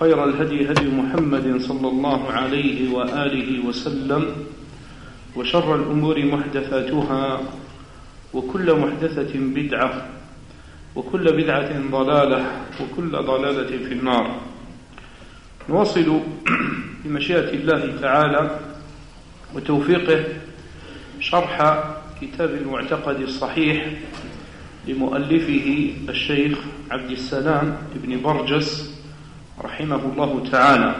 وخير الهدي هدي محمد صلى الله عليه وآله وسلم وشر الأمور محدثاتها وكل محدثة بدعة وكل بدعة ضلالة وكل ضلالة في النار. نواصل بمشيئة الله تعالى وتوفيقه شرح كتاب المعتقد الصحيح لمؤلفه الشيخ عبد السلام بن برجس رحمه الله تعالى.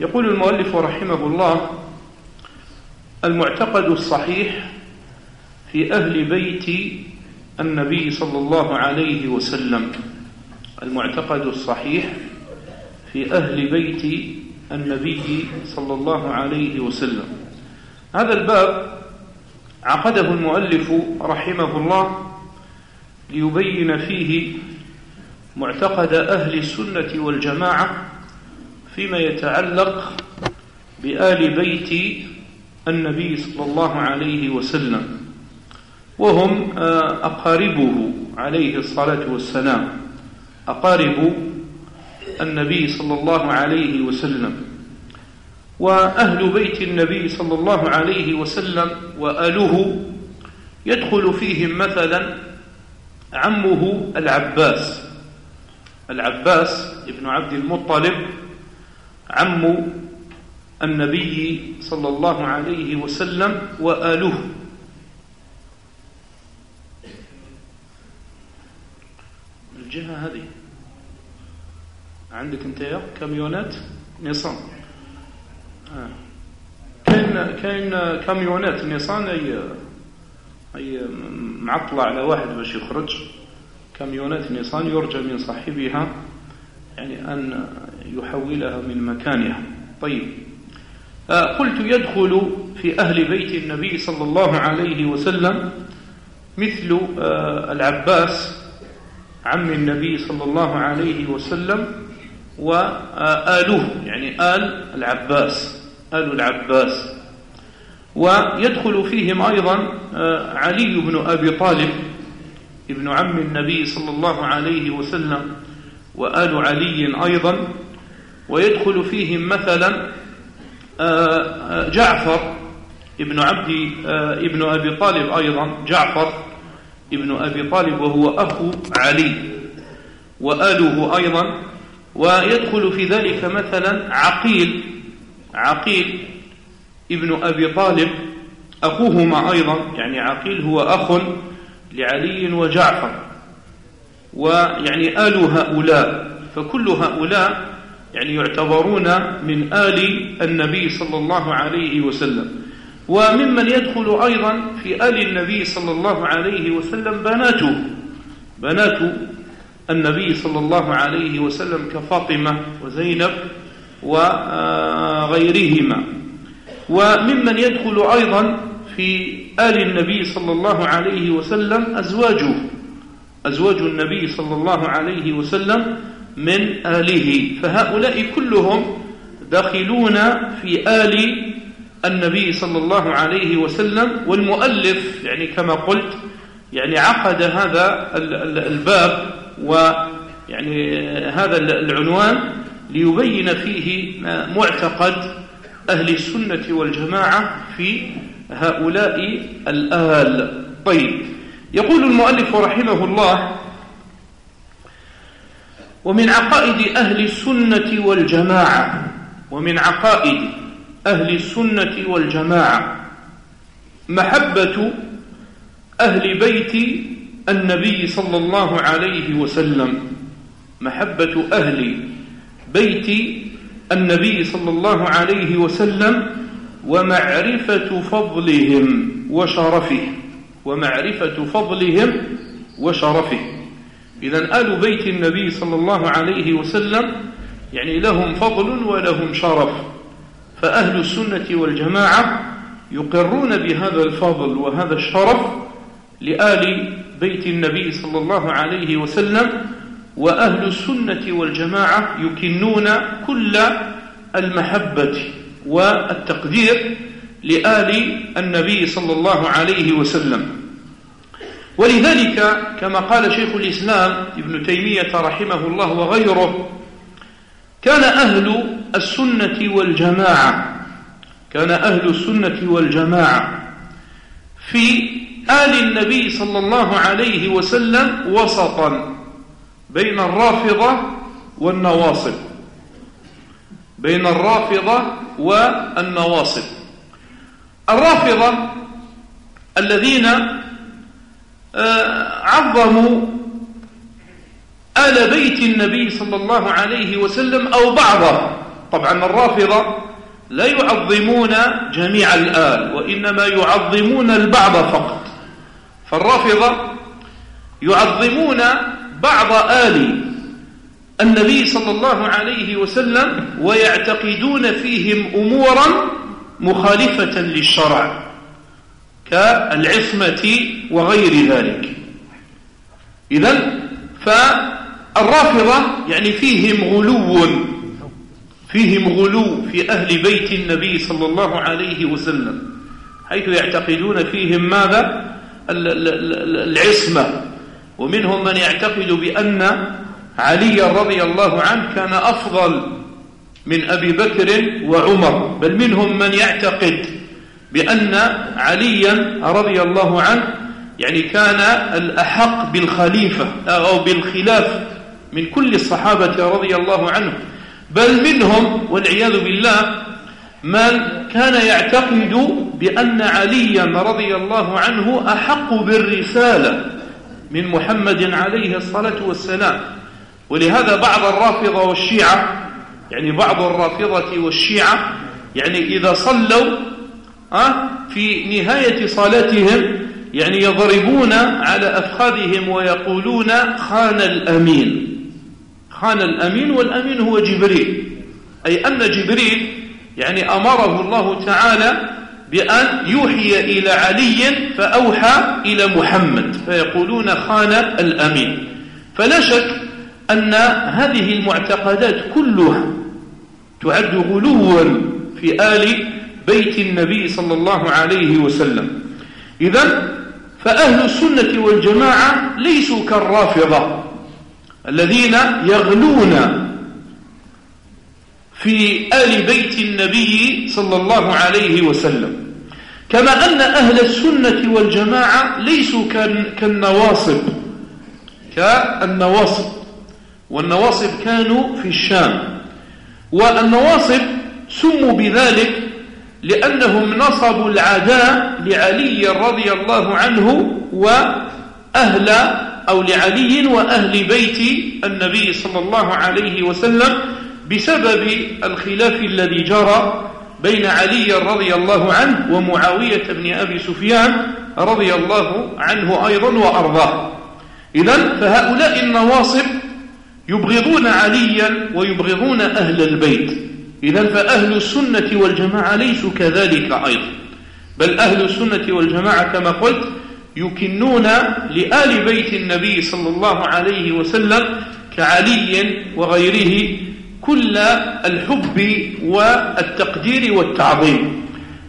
يقول المؤلف رحمه الله المعتقد الصحيح في أهل بيت النبي صلى الله عليه وسلم. المعتقد الصحيح في أهل بيت النبي صلى الله عليه وسلم. هذا الباب عقده المؤلف رحمه الله ليبين فيه معتقد أهل السنة والجماعة فيما يتعلق بآل بيت النبي صلى الله عليه وسلم وهم أقاربه عليه الصلاة والسلام أقارب النبي صلى الله عليه وسلم. وأهل بيت النبي صلى الله عليه وسلم وآله يدخل فيهم مثلا عمه العباس. العباس ابن عبد المطلب عم النبي صلى الله عليه وسلم وآله. الجهة هذه. عندك أنت يا كاميونات؟ نيسان. آه. كاين كاين كاميونات نيسان؟ أي أي معطلة على واحد باش يخرج. كاميونات نيسان يرجى من صاحبها يعني أن يحولها من مكانها. طيب. آه قلت يدخل في أهل بيت النبي صلى الله عليه وسلم مثل آه العباس عم النبي صلى الله عليه وسلم وآله يعني آل العباس آل العباس. ويدخل فيهم أيضا علي بن أبي طالب. ابن عم النبي صلى الله عليه وسلم وآل علي أيضا ويدخل فيهم مثلا جعفر ابن عبد ابن أبي طالب أيضا جعفر ابن أبي طالب وهو أخو علي وآله أيضا ويدخل في ذلك مثلا عقيل عقيل ابن أبي طالب أخوهما أيضا يعني عقيل هو أخ لعلي وجعفر. ويعني آل هؤلاء فكل هؤلاء يعني يعتبرون من آل النبي صلى الله عليه وسلم. وممن يدخل أيضا في آل النبي صلى الله عليه وسلم بناته. بنات النبي صلى الله عليه وسلم كفاطمة وزينب وغيرهما. وممن يدخل أيضا في آل النبي صلى الله عليه وسلم أزواجه أزواج النبي صلى الله عليه وسلم من آله. فهؤلاء كلهم داخلون في آل النبي صلى الله عليه وسلم والمؤلف يعني كما قلت يعني عقد هذا الباب ويعني هذا العنوان ليبين فيه معتقد أهل السنة والجماعة في هؤلاء الآل. طيب. يقول المؤلف رحمه الله ومن عقائد أهل السنة والجماعة ومن عقائد أهل السنة والجماعة محبة أهل بيت النبي صلى الله عليه وسلم. محبة أهل بيت النبي صلى الله عليه وسلم ومعرفة فضلهم وشرفه. ومعرفة فضلهم وشرفه. إذا آل بيت النبي صلى الله عليه وسلم يعني لهم فضل ولهم شرف. فأهل السنة والجماعة يقرون بهذا الفضل وهذا الشرف لآل بيت النبي صلى الله عليه وسلم. وأهل السنة والجماعة يكنون كل المحبة والتقدير لآل النبي صلى الله عليه وسلم. ولذلك كما قال شيخ الإسلام ابن تيمية رحمه الله وغيره كان أهل السنة والجماعة كان أهل السنة والجماعة في آل النبي صلى الله عليه وسلم وسطا بين الرافضة والنواصب. بين الرافضة والنواصب. الرافضة الذين آه، عظموا آل بيت النبي صلى الله عليه وسلم أو بعضه طبعا الرافضة لا يعظمون جميع الآل وإنما يعظمون البعض فقط. فالرافضة يعظمون بعض آل النبي صلى الله عليه وسلم ويعتقدون فيهم أمورا مخالفة للشرع كالعصمة وغير ذلك. إذن فالرافضة يعني فيهم غلو فيهم غلو في أهل بيت النبي صلى الله عليه وسلم حيث يعتقدون فيهم ماذا؟ العصمة. ومنهم من يعتقد بأن علي رضي الله عنه كان أفضل من أبي بكر وعمر بل منهم من يعتقد بأن عليا رضي الله عنه يعني كان الأحق بالخليفة أو بالخلاف من كل الصحابة رضي الله عنهم بل منهم والعياذ بالله من كان يعتقد بأن عليا رضي الله عنه أحق بالرسالة من محمد عليه الصلاة والسلام. ولهذا بعض الرافضة والشيعة يعني بعض الرافضة والشيعة يعني إذا صلوا في نهاية صلاتهم يعني يضربون على أفخاذهم ويقولون خان الأمين. خان الأمين والأمين هو جبريل. أي أن جبريل يعني أمره الله تعالى بأن يوحي إلى علي فأوحى إلى محمد فيقولون خان الأمين. فلا شك أن هذه المعتقدات كلها تعد غلوا في آل بيت النبي صلى الله عليه وسلم. إذا فأهل السنة والجماعة ليسوا كالرافضة الذين يغلون في آل بيت النبي صلى الله عليه وسلم. كما أن أهل السنة والجماعة ليسوا كالنواصب. كالنواصب. والنواصب كانوا في الشام. والنواصب سموا بذلك لأنهم نصبوا العداء لعلي رضي الله عنه وأهل أو لعلي وأهل بيت النبي صلى الله عليه وسلم بسبب الخلاف الذي جرى بين علي رضي الله عنه ومعاوية بن أبي سفيان رضي الله عنه أيضا وأرضاه. إذن فهؤلاء النواصب يبغضون عليا ويبغضون أهل البيت. إذا فأهل السنة والجماعة ليسوا كذلك أيضا. بل أهل السنة والجماعة كما قلت يكنون لآل بيت النبي صلى الله عليه وسلم كعلي وغيره كل الحب والتقدير والتعظيم.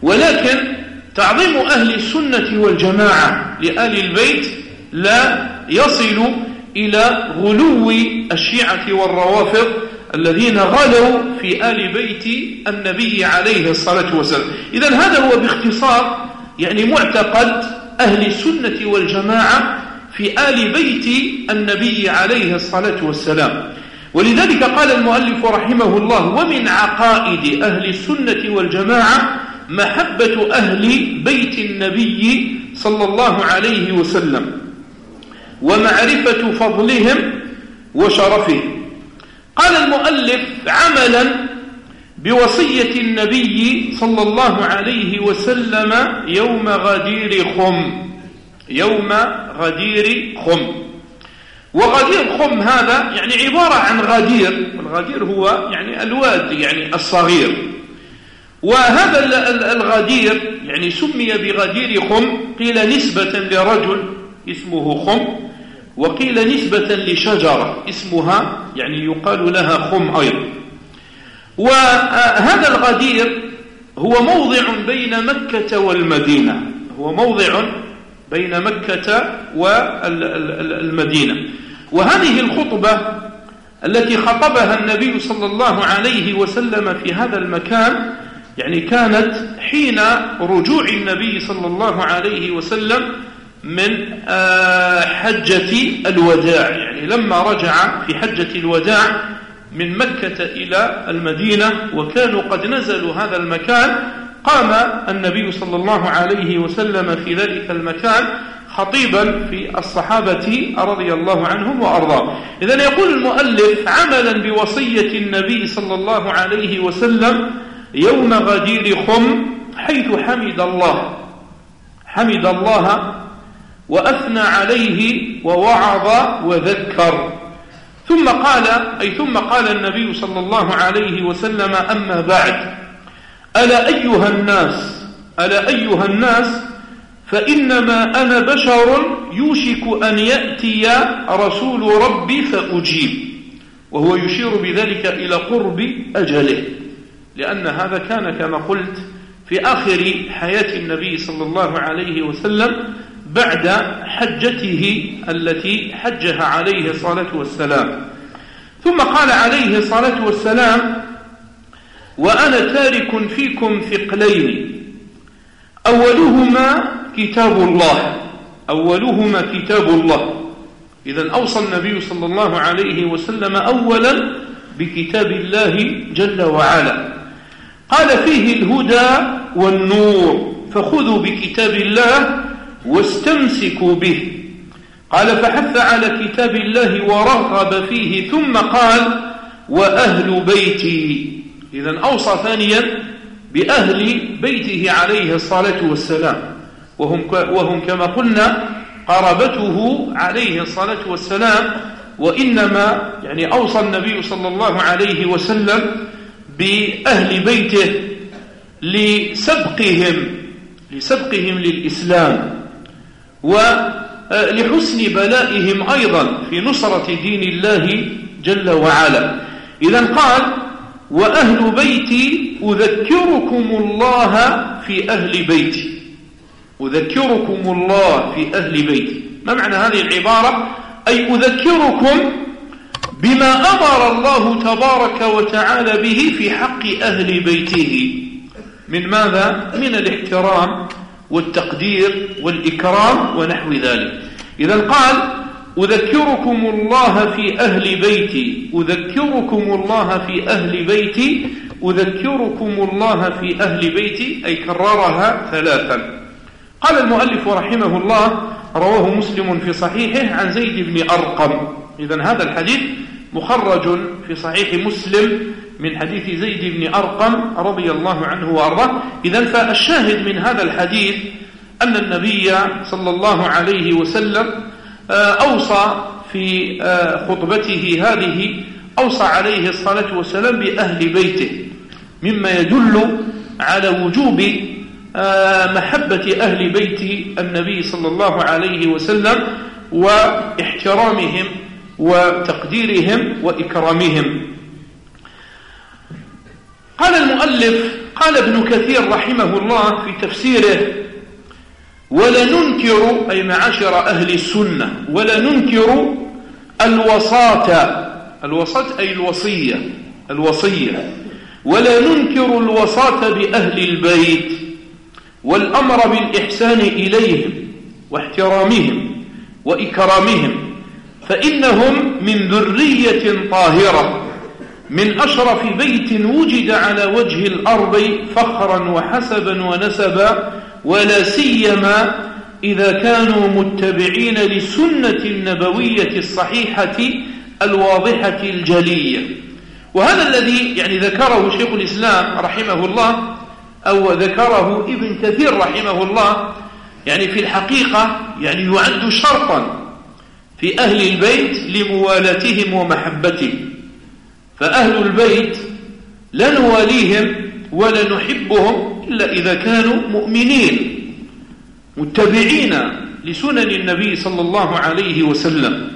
ولكن تعظيم أهل السنة والجماعة لآل البيت لا يصل إلى غلو الشيعة والروافض الذين غلوا في آل بيت النبي عليه الصلاة والسلام. إذا هذا هو باختصار يعني معتقد أهل السنة والجماعة في آل بيت النبي عليه الصلاة والسلام. ولذلك قال المؤلف رحمه الله ومن عقائد أهل السنة والجماعة محبة أهل بيت النبي صلى الله عليه وسلم. ومعرفة فضلهم وشرفهم. قال المؤلف عملا بوصية النبي صلى الله عليه وسلم يوم غدير خم. يوم غدير خم. وغدير خم هذا يعني عبارة عن غدير والغدير هو يعني الواد يعني الصغير. وهذا الغدير يعني سمي بغدير خم قيل نسبة لرجل اسمه خم. وقيل نسبة لشجرة اسمها يعني يقال لها خم أيضا. وهذا الغدير هو موضع بين مكة والمدينة هو موضع بين مكة والمدينة. وهذه الخطبة التي خطبها النبي صلى الله عليه وسلم في هذا المكان يعني كانت حين رجوع النبي صلى الله عليه وسلم من آه، حجة الوداع. يعني لما رجع في حجة الوداع من مكة إلى المدينة وكانوا قد نزلوا هذا المكان قام النبي صلى الله عليه وسلم في ذلك المكان خطيبا في الصحابة رضي الله عنهم وأرضاه إذن يقول المؤلف عملا بوصية النبي صلى الله عليه وسلم يوم غدير خم حيث حمد الله. حمد الله وأثنى عليه ووعظ وذكر. ثم قال أي ثم قال النبي صلى الله عليه وسلم أما بعد ألا أيها الناس ألا أيها الناس فإنما أنا بشر يوشك أن يأتي رسول ربي فأجيب. وهو يشير بذلك إلى قرب أجله. لأن هذا كان كما قلت في آخر حياة النبي صلى الله عليه وسلم بعد حجته التي حجها عليه الصلاة والسلام. ثم قال عليه الصلاة والسلام وأنا تارك فيكم ثقلين أولهما كتاب الله أولهما كتاب الله. إذا أوصى النبي صلى الله عليه وسلم أولا بكتاب الله جل وعلا. قال فيه الهدى والنور فخذوا بكتاب الله واستمسكوا به. قال فحث على كتاب الله ورغب فيه ثم قال وأهل بيتي. إذا أوصى ثانيا بأهل بيته عليه الصلاة والسلام. وهم, وهم كما قلنا قرابته عليه الصلاة والسلام. وإنما يعني أوصى النبي صلى الله عليه وسلم بأهل بيته لسبقهم لسبقهم للإسلام. ولحسن بلائهم أيضا في نصرة دين الله جل وعلا. إذا قال وأهل بيتي أذكركم الله في أهل بيتي. أذكركم الله في أهل بيتي. ما معنى هذه العبارة؟ أي أذكركم بما أمر الله تبارك وتعالى به في حق أهل بيته. من ماذا؟ من الاحترام والتقدير والإكرام ونحو ذلك. إذا قال أذكركم الله في أهل بيتي أذكركم الله في أهل بيتي أذكركم الله في أهل بيتي أي كررها ثلاثا. قال المؤلف رحمه الله رواه مسلم في صحيحه عن زيد بن أرقم. إذا هذا الحديث مخرج في صحيح مسلم من حديث زيد بن أرقم رضي الله عنه وأرضاه. إذا فالشاهد من هذا الحديث أن النبي صلى الله عليه وسلم آه، أوصى في آه، خطبته هذه أوصى عليه الصلاة والسلام بأهل بيته مما يدل على وجوب آه، محبة أهل بيت النبي صلى الله عليه وسلم وإحترامهم وتقديرهم وإكرامهم. قال المؤلف قال ابن كثير رحمه الله في تفسيره ولا ننكر أي معاشر أهل السنة ولا ننكر الوساط الوساط أي الوصية الوصية. ولا ننكر الوساط بأهل البيت والأمر بالإحسان إليهم واحترامهم وإكرامهم فإنهم من ذرية طاهرة. من أشرف بيت وجد على وجه الأرض فخرا وحسبا ونسبا ولا سيما إذا كانوا متبعين للسنة النبوية الصحيحة الواضحة الجلية. وهذا الذي يعني ذكره شيخ الإسلام رحمه الله أو ذكره ابن كثير رحمه الله يعني في الحقيقة يعني يعد شرطا في أهل البيت لموالاتهم ومحبتهم. فأهل البيت لا نواليهم ولا نحبهم إلا إذا كانوا مؤمنين متبعين لسنن النبي صلى الله عليه وسلم.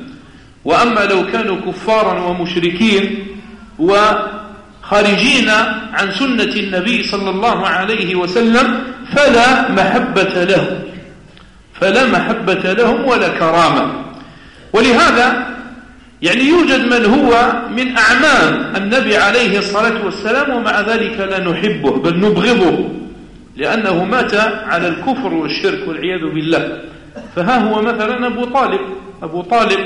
وأما لو كانوا كفارا ومشركين وخارجين عن سنة النبي صلى الله عليه وسلم فلا محبة لهم فلا محبة لهم ولا كرامة. ولهذا يعني يوجد من هو من أعمام النبي عليه الصلاة والسلام ومع ذلك لا نحبه بل نبغضه لأنه مات على الكفر والشرك والعياذ بالله. فها هو مثلا أبو طالب. أبو طالب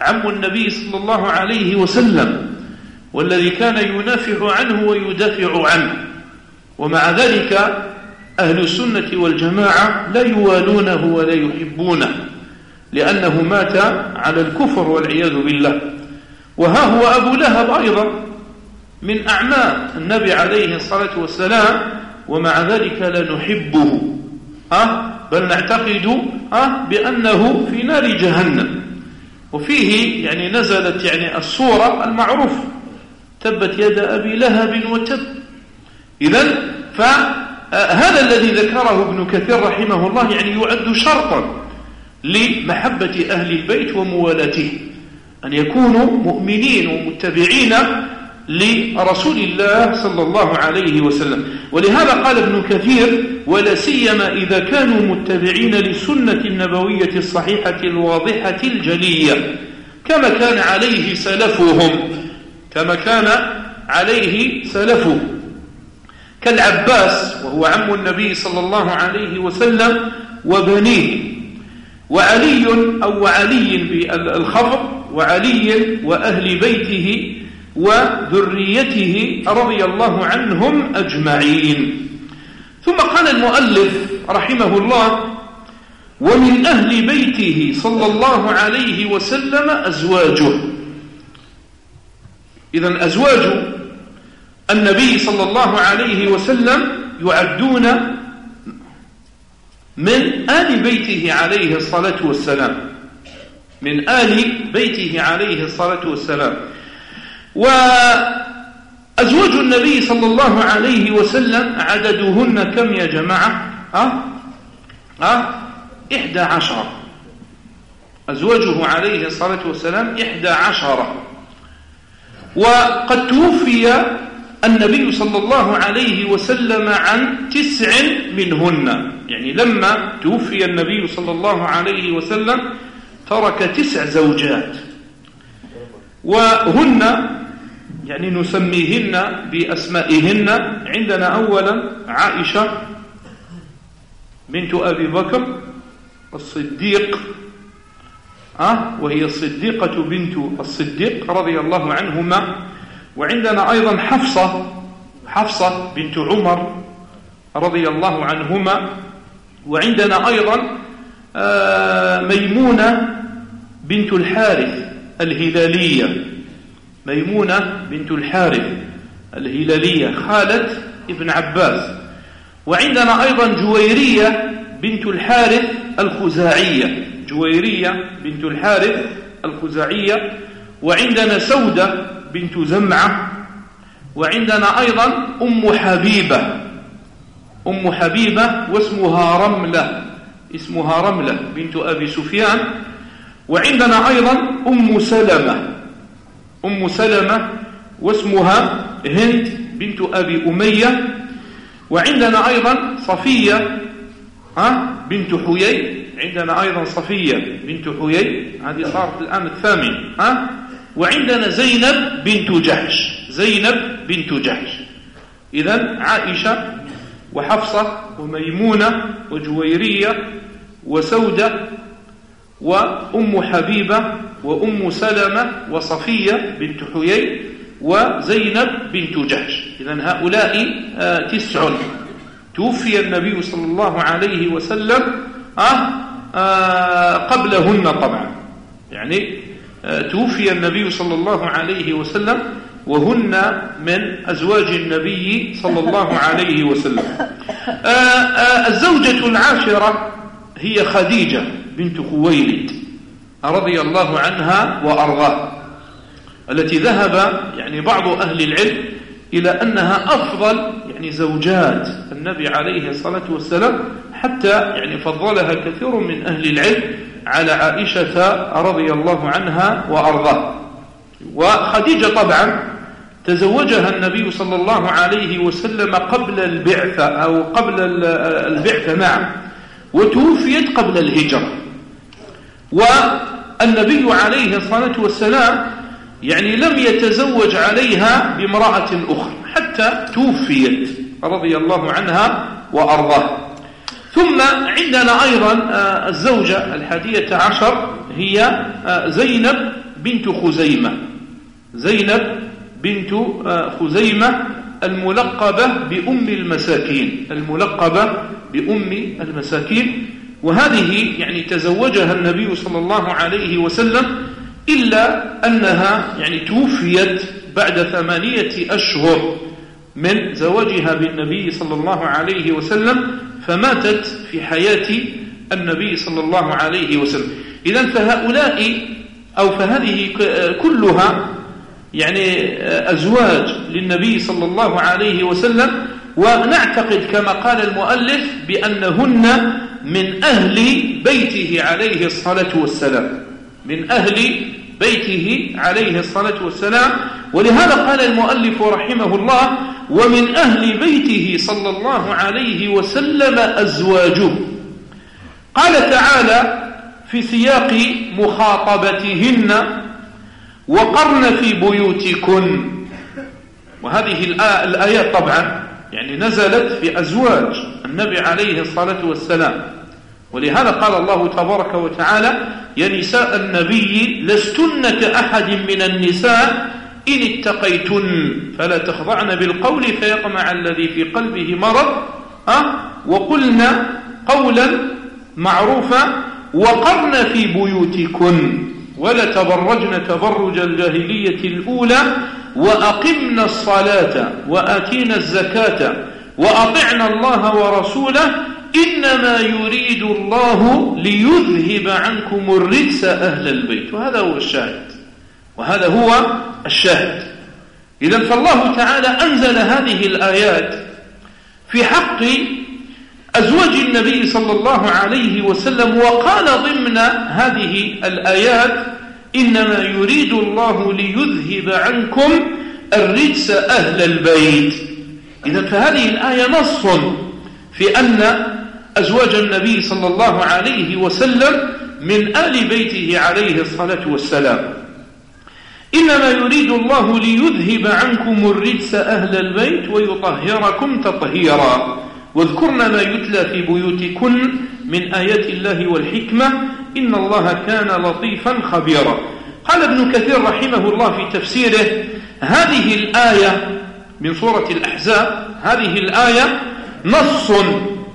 عم النبي صلى الله عليه وسلم والذي كان ينافع عنه ويدافع عنه. ومع ذلك أهل السنة والجماعة لا يوالونه ولا يحبونه. لأنه مات على الكفر والعياذ بالله. وها هو أبو لهب أيضا من أعمال النبي عليه الصلاة والسلام ومع ذلك لا نحبه. أه؟ بل نعتقد أه؟ بأنه في نار جهنم. وفيه يعني نزلت يعني الصورة المعروفة تبت يد أبي لهب وتب. إذا فهذا الذي ذكره ابن كثير رحمه الله يعني يعد شرطا. لمحبة أهل البيت وموالاته أن يكونوا مؤمنين ومتبعين لرسول الله صلى الله عليه وسلم. ولهذا قال ابن كثير ولا سيما إذا كانوا متبعين للسنة النبوية الصحيحة الواضحة الجلية كما كان عليه سلفهم كما كان عليه سلفه. كالعباس وهو عم النبي صلى الله عليه وسلم وبنيه. وعلي أو علي بالخفض وعلي وأهل بيته وذريته رضي الله عنهم أجمعين. ثم قال المؤلف رحمه الله ومن أهل بيته صلى الله عليه وسلم أزواجه. إذا أزواج النبي صلى الله عليه وسلم يعدون من آل بيته عليه الصلاة والسلام. من آل بيته عليه الصلاة والسلام. وأزواج النبي صلى الله عليه وسلم عددهن كم يا جماعة؟ أه؟ أه؟ إحدى عشر. أزواجه عليه الصلاة والسلام إحدى عشر. وقد توفي النبي صلى الله عليه وسلم عن تسع منهن. يعني لما توفي النبي صلى الله عليه وسلم ترك تسع زوجات. وهن يعني نسميهن بأسمائهن. عندنا أولا عائشة بنت أبي بكر الصديق أه وهي الصديقة بنت الصديق رضي الله عنهما. وعندنا أيضا حفصة حفصة بنت عمر رضي الله عنهما وعندنا أيضا آه، ميمونة بنت الحارث الهلالية. ميمونة بنت الحارث الهلالية خالة ابن عباس. وعندنا أيضا جويرية بنت الحارث الخزاعية. جويرية بنت الحارث الخزاعية. وعندنا سودة بنت زمعة وعندنا أيضا أم حبيبة. أم حبيبة واسمها رملة اسمها رملة بنت أبي سفيان. وعندنا أيضا أم سلمة أم سلمة واسمها هند بنت أبي أمية. وعندنا أيضا صفية ها بنت حيي. عندنا أيضا صفية بنت حيي. هذه صارت الآن الثامن ها. وعندنا زينب بنت جحش. زينب بنت جحش. إذا عائشة وحفصة وميمونة وجويرية وسودة وأم حبيبة وأم سلمة وصفية بنت حيي وزينب بنت جحش. إذا هؤلاء آه تسع. توفي النبي صلى الله عليه وسلم آه آه قبلهن طبعا. يعني توفي النبي صلى الله عليه وسلم وهن من أزواج النبي صلى الله عليه وسلم. آه آه الزوجة العاشرة هي خديجة بنت خويلد رضي الله عنها وأرضاه التي ذهب يعني بعض أهل العلم إلى أنها أفضل يعني زوجات النبي عليه الصلاة والسلام حتى يعني فضلها كثير من أهل العلم على عائشة رضي الله عنها وأرضاه. وخديجة طبعا تزوجها النبي صلى الله عليه وسلم قبل البعثة أو قبل البعثة نعم وتوفيت قبل الهجرة. والنبي عليه الصلاة والسلام يعني لم يتزوج عليها بامرأة أخرى حتى توفيت رضي الله عنها وأرضاها ثم عندنا أيضا آه، الزوجة الحادية عشر هي آه، زينب بنت خزيمة. زينب بنت آه، خزيمة الملقبة بأم المساكين الملقبة بأم المساكين. وهذه يعني تزوجها النبي صلى الله عليه وسلم إلا أنها يعني توفيت بعد ثمانية أشهر. من زواجها بالنبي صلى الله عليه وسلم فماتت في حياة النبي صلى الله عليه وسلم. إذا فهؤلاء أو فهذه كلها يعني أزواج للنبي صلى الله عليه وسلم. ونعتقد كما قال المؤلف بأنهن من أهل بيته عليه الصلاة والسلام. من أهل بيته عليه الصلاة والسلام. ولهذا قال المؤلف رحمه الله ومن أهل بيته صلى الله عليه وسلم أزواجه. قال تعالى في سياق مخاطبتهن وقرن في بيوتكن. وهذه الآيات طبعا يعني نزلت في أزواج النبي عليه الصلاة والسلام. ولهذا قال الله تبارك وتعالى يا نساء النبي لستن كأحد من النساء إن اتقيتن فلا تخضعن بالقول فيطمع الذي في قلبه مرض أه؟ وقلنا قولا معروفا وقرن في بيوتكن. ولا تبرجن تبرج الجاهلية الأولى وأقمنا الصلاة وآتينا الزكاة وأطعنا الله ورسوله إنما يريد الله ليذهب عنكم الرجس أهل البيت. وهذا هو الشاهد. وهذا هو الشاهد. إذا فالله تعالى أنزل هذه الآيات في حق أزواج النبي صلى الله عليه وسلم وقال ضمن هذه الآيات إنما يريد الله ليذهب عنكم الرجس أهل البيت. إذا فهذه الآية نص في أن أزواج النبي صلى الله عليه وسلم من آل بيته عليه الصلاة والسلام. إنما يريد الله ليذهب عنكم الرجس أهل البيت ويطهركم تطهيرا. واذكرن ما يتلى في بيوتكن من آيات الله والحكمة. إن الله كان لطيفا خبيرا. قال ابن كثير رحمه الله في تفسيره هذه الآية من سورة الأحزاب هذه الآية نص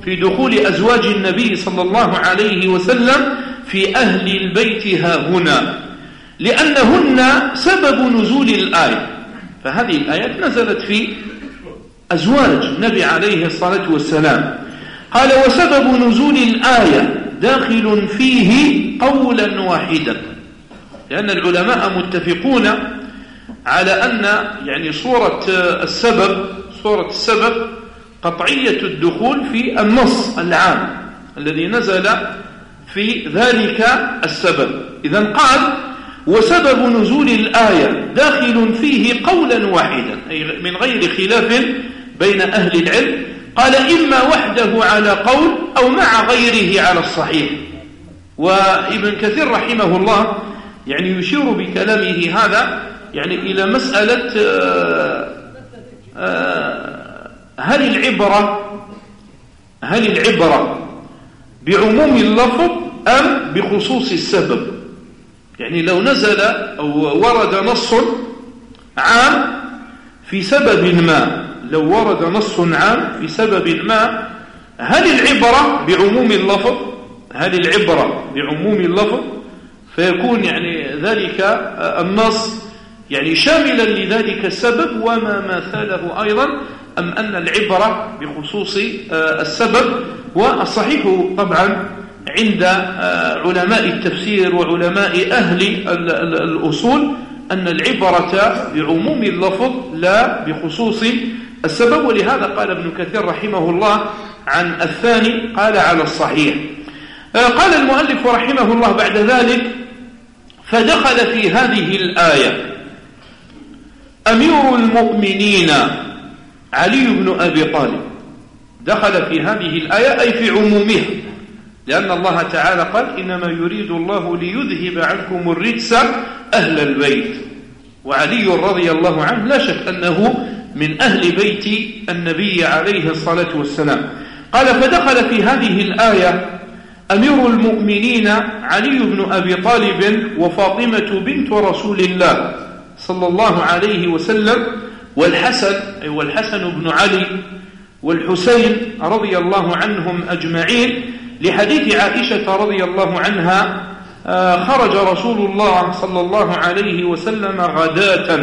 في دخول أزواج النبي صلى الله عليه وسلم في أهل البيت ها هنا. لأنهن سبب نزول الآية. فهذه الآيات نزلت في أزواج النبي عليه الصلاة والسلام. قال وسبب نزول الآية داخل فيه قولا واحدا. لأن العلماء متفقون على أن يعني صورة السبب صورة السبب قطعية الدخول في النص العام الذي نزل في ذلك السبب. إذا قال وسبب نزول الآية داخل فيه قولا واحدا أي من غير خلاف بين أهل العلم قال إما وحده على قول أو مع غيره على الصحيح. وابن كثير رحمه الله يعني يشير بكلامه هذا يعني إلى مسألة آه، آه، هل العبرة هل العبرة بعموم اللفظ أم بخصوص السبب؟ يعني لو نزل أو ورد نص عام في سبب ما لو ورد نص عام في سبب ما هل العبرة بعموم اللفظ؟ هل العبرة بعموم اللفظ؟ فيكون يعني ذلك النص يعني شاملا لذلك السبب وما مثاله أيضا أم أن العبرة بخصوص السبب والصحيح طبعا عند آه، علماء التفسير وعلماء أهل الأصول أن العبرة بعموم اللفظ لا بخصوص السبب. ولهذا قال ابن كثير رحمه الله عن الثاني قال على الصحيح. آه، قال المؤلف رحمه الله بعد ذلك فدخل في هذه الآية أمير المؤمنين علي بن أبي طالب. دخل في هذه الآية أي في عمومها. لأن الله تعالى قال إنما يريد الله ليذهب عنكم الرجس أهل البيت. وعلي رضي الله عنه لا شك أنه من أهل بيت النبي عليه الصلاة والسلام. قال فدخل في هذه الآية أمير المؤمنين علي بن أبي طالب وفاطمة بنت رسول الله صلى الله عليه وسلم والحسن أي والحسن بن علي والحسين رضي الله عنهم أجمعين لحديث عائشة رضي الله عنها آه، خرج رسول الله صلى الله عليه وسلم غداة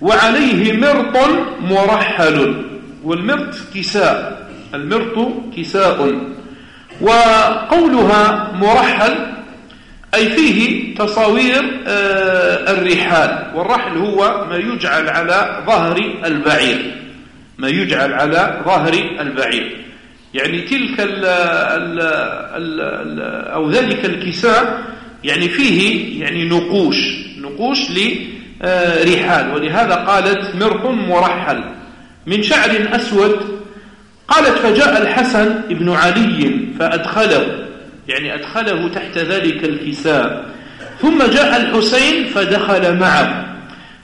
وعليه مرط مرحل والمرط كساء المرط كساء وقولها مرحل أي فيه تصاوير آه، الرحال والرحل هو ما يجعل على ظهر البعير ما يجعل على ظهر البعير. يعني تلك ال ال ال أو ذلك الكساء يعني فيه يعني نقوش نقوش لرحال ولهذا قالت مرق مرحل. من شعر أسود قالت فجاء الحسن ابن علي فأدخله يعني أدخله تحت ذلك الكساء. ثم جاء الحسين فدخل معه.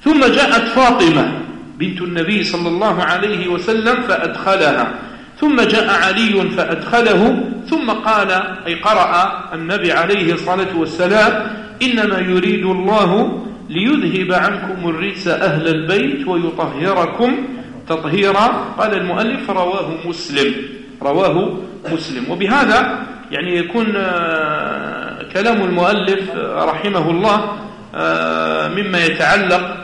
ثم جاءت فاطمة بنت النبي صلى الله عليه وسلم فأدخلها. ثم جاء علي فأدخله ثم قال أي قرأ النبي عليه الصلاة والسلام إنما يريد الله ليذهب عنكم الرجس أهل البيت ويطهركم تطهيرا. قال المؤلف رواه مسلم رواه مسلم. وبهذا يعني يكون آه، كلام المؤلف رحمه الله آه، مما يتعلق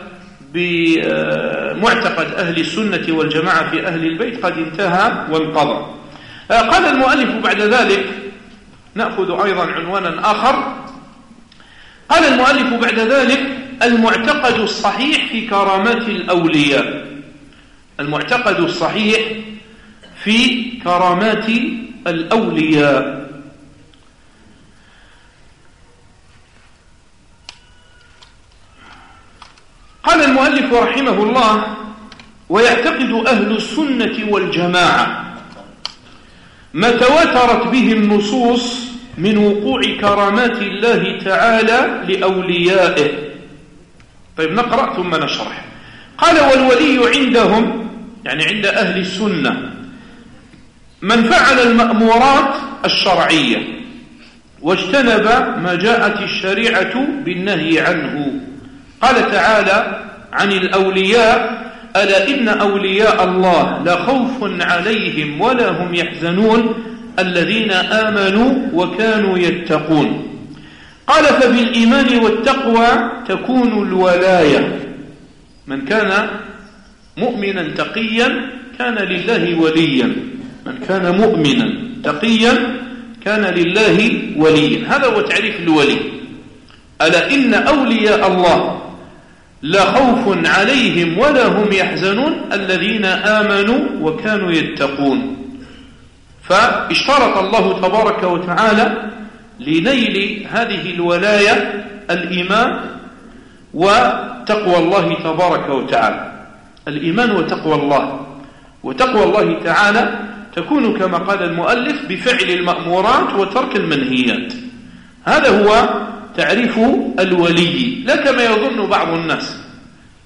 بمعتقد أهل السنة والجماعة في أهل البيت قد انتهى وانقضى. آه، قال المؤلف بعد ذلك نأخذ أيضا عنوانا آخر. قال المؤلف بعد ذلك المعتقد الصحيح في كرامات الأولياء. المعتقد الصحيح في كرامات الأولياء. قال المؤلف رحمه الله ويعتقد أهل السنة والجماعة ما تواترت به النصوص من وقوع كرامات الله تعالى لأوليائه. طيب نقرأ ثم نشرح. قال والولي عندهم يعني عند أهل السنة من فعل المأمورات الشرعية واجتنب ما جاءت الشريعة بالنهي عنه. قال تعالى عن الأولياء ألا إن أولياء الله لا خوف عليهم ولا هم يحزنون الذين آمنوا وكانوا يتقون. قال فبالإيمان والتقوى تكون الولاية. من كان مؤمنا تقيا كان لله وليا. من كان مؤمنا تقيا كان لله وليا. هذا هو تعريف الولي. ألا إن أولياء الله لا خوف عليهم ولا هم يحزنون الذين آمنوا وكانوا يتقون. فاشترط الله تبارك وتعالى لنيل هذه الولاية الإيمان وتقوى الله تبارك وتعالى. الإيمان وتقوى الله. وتقوى الله تعالى تكون كما قال المؤلف بفعل المأمورات وترك المنهيات. هذا هو تعريف الولي لا كما يظن بعض الناس.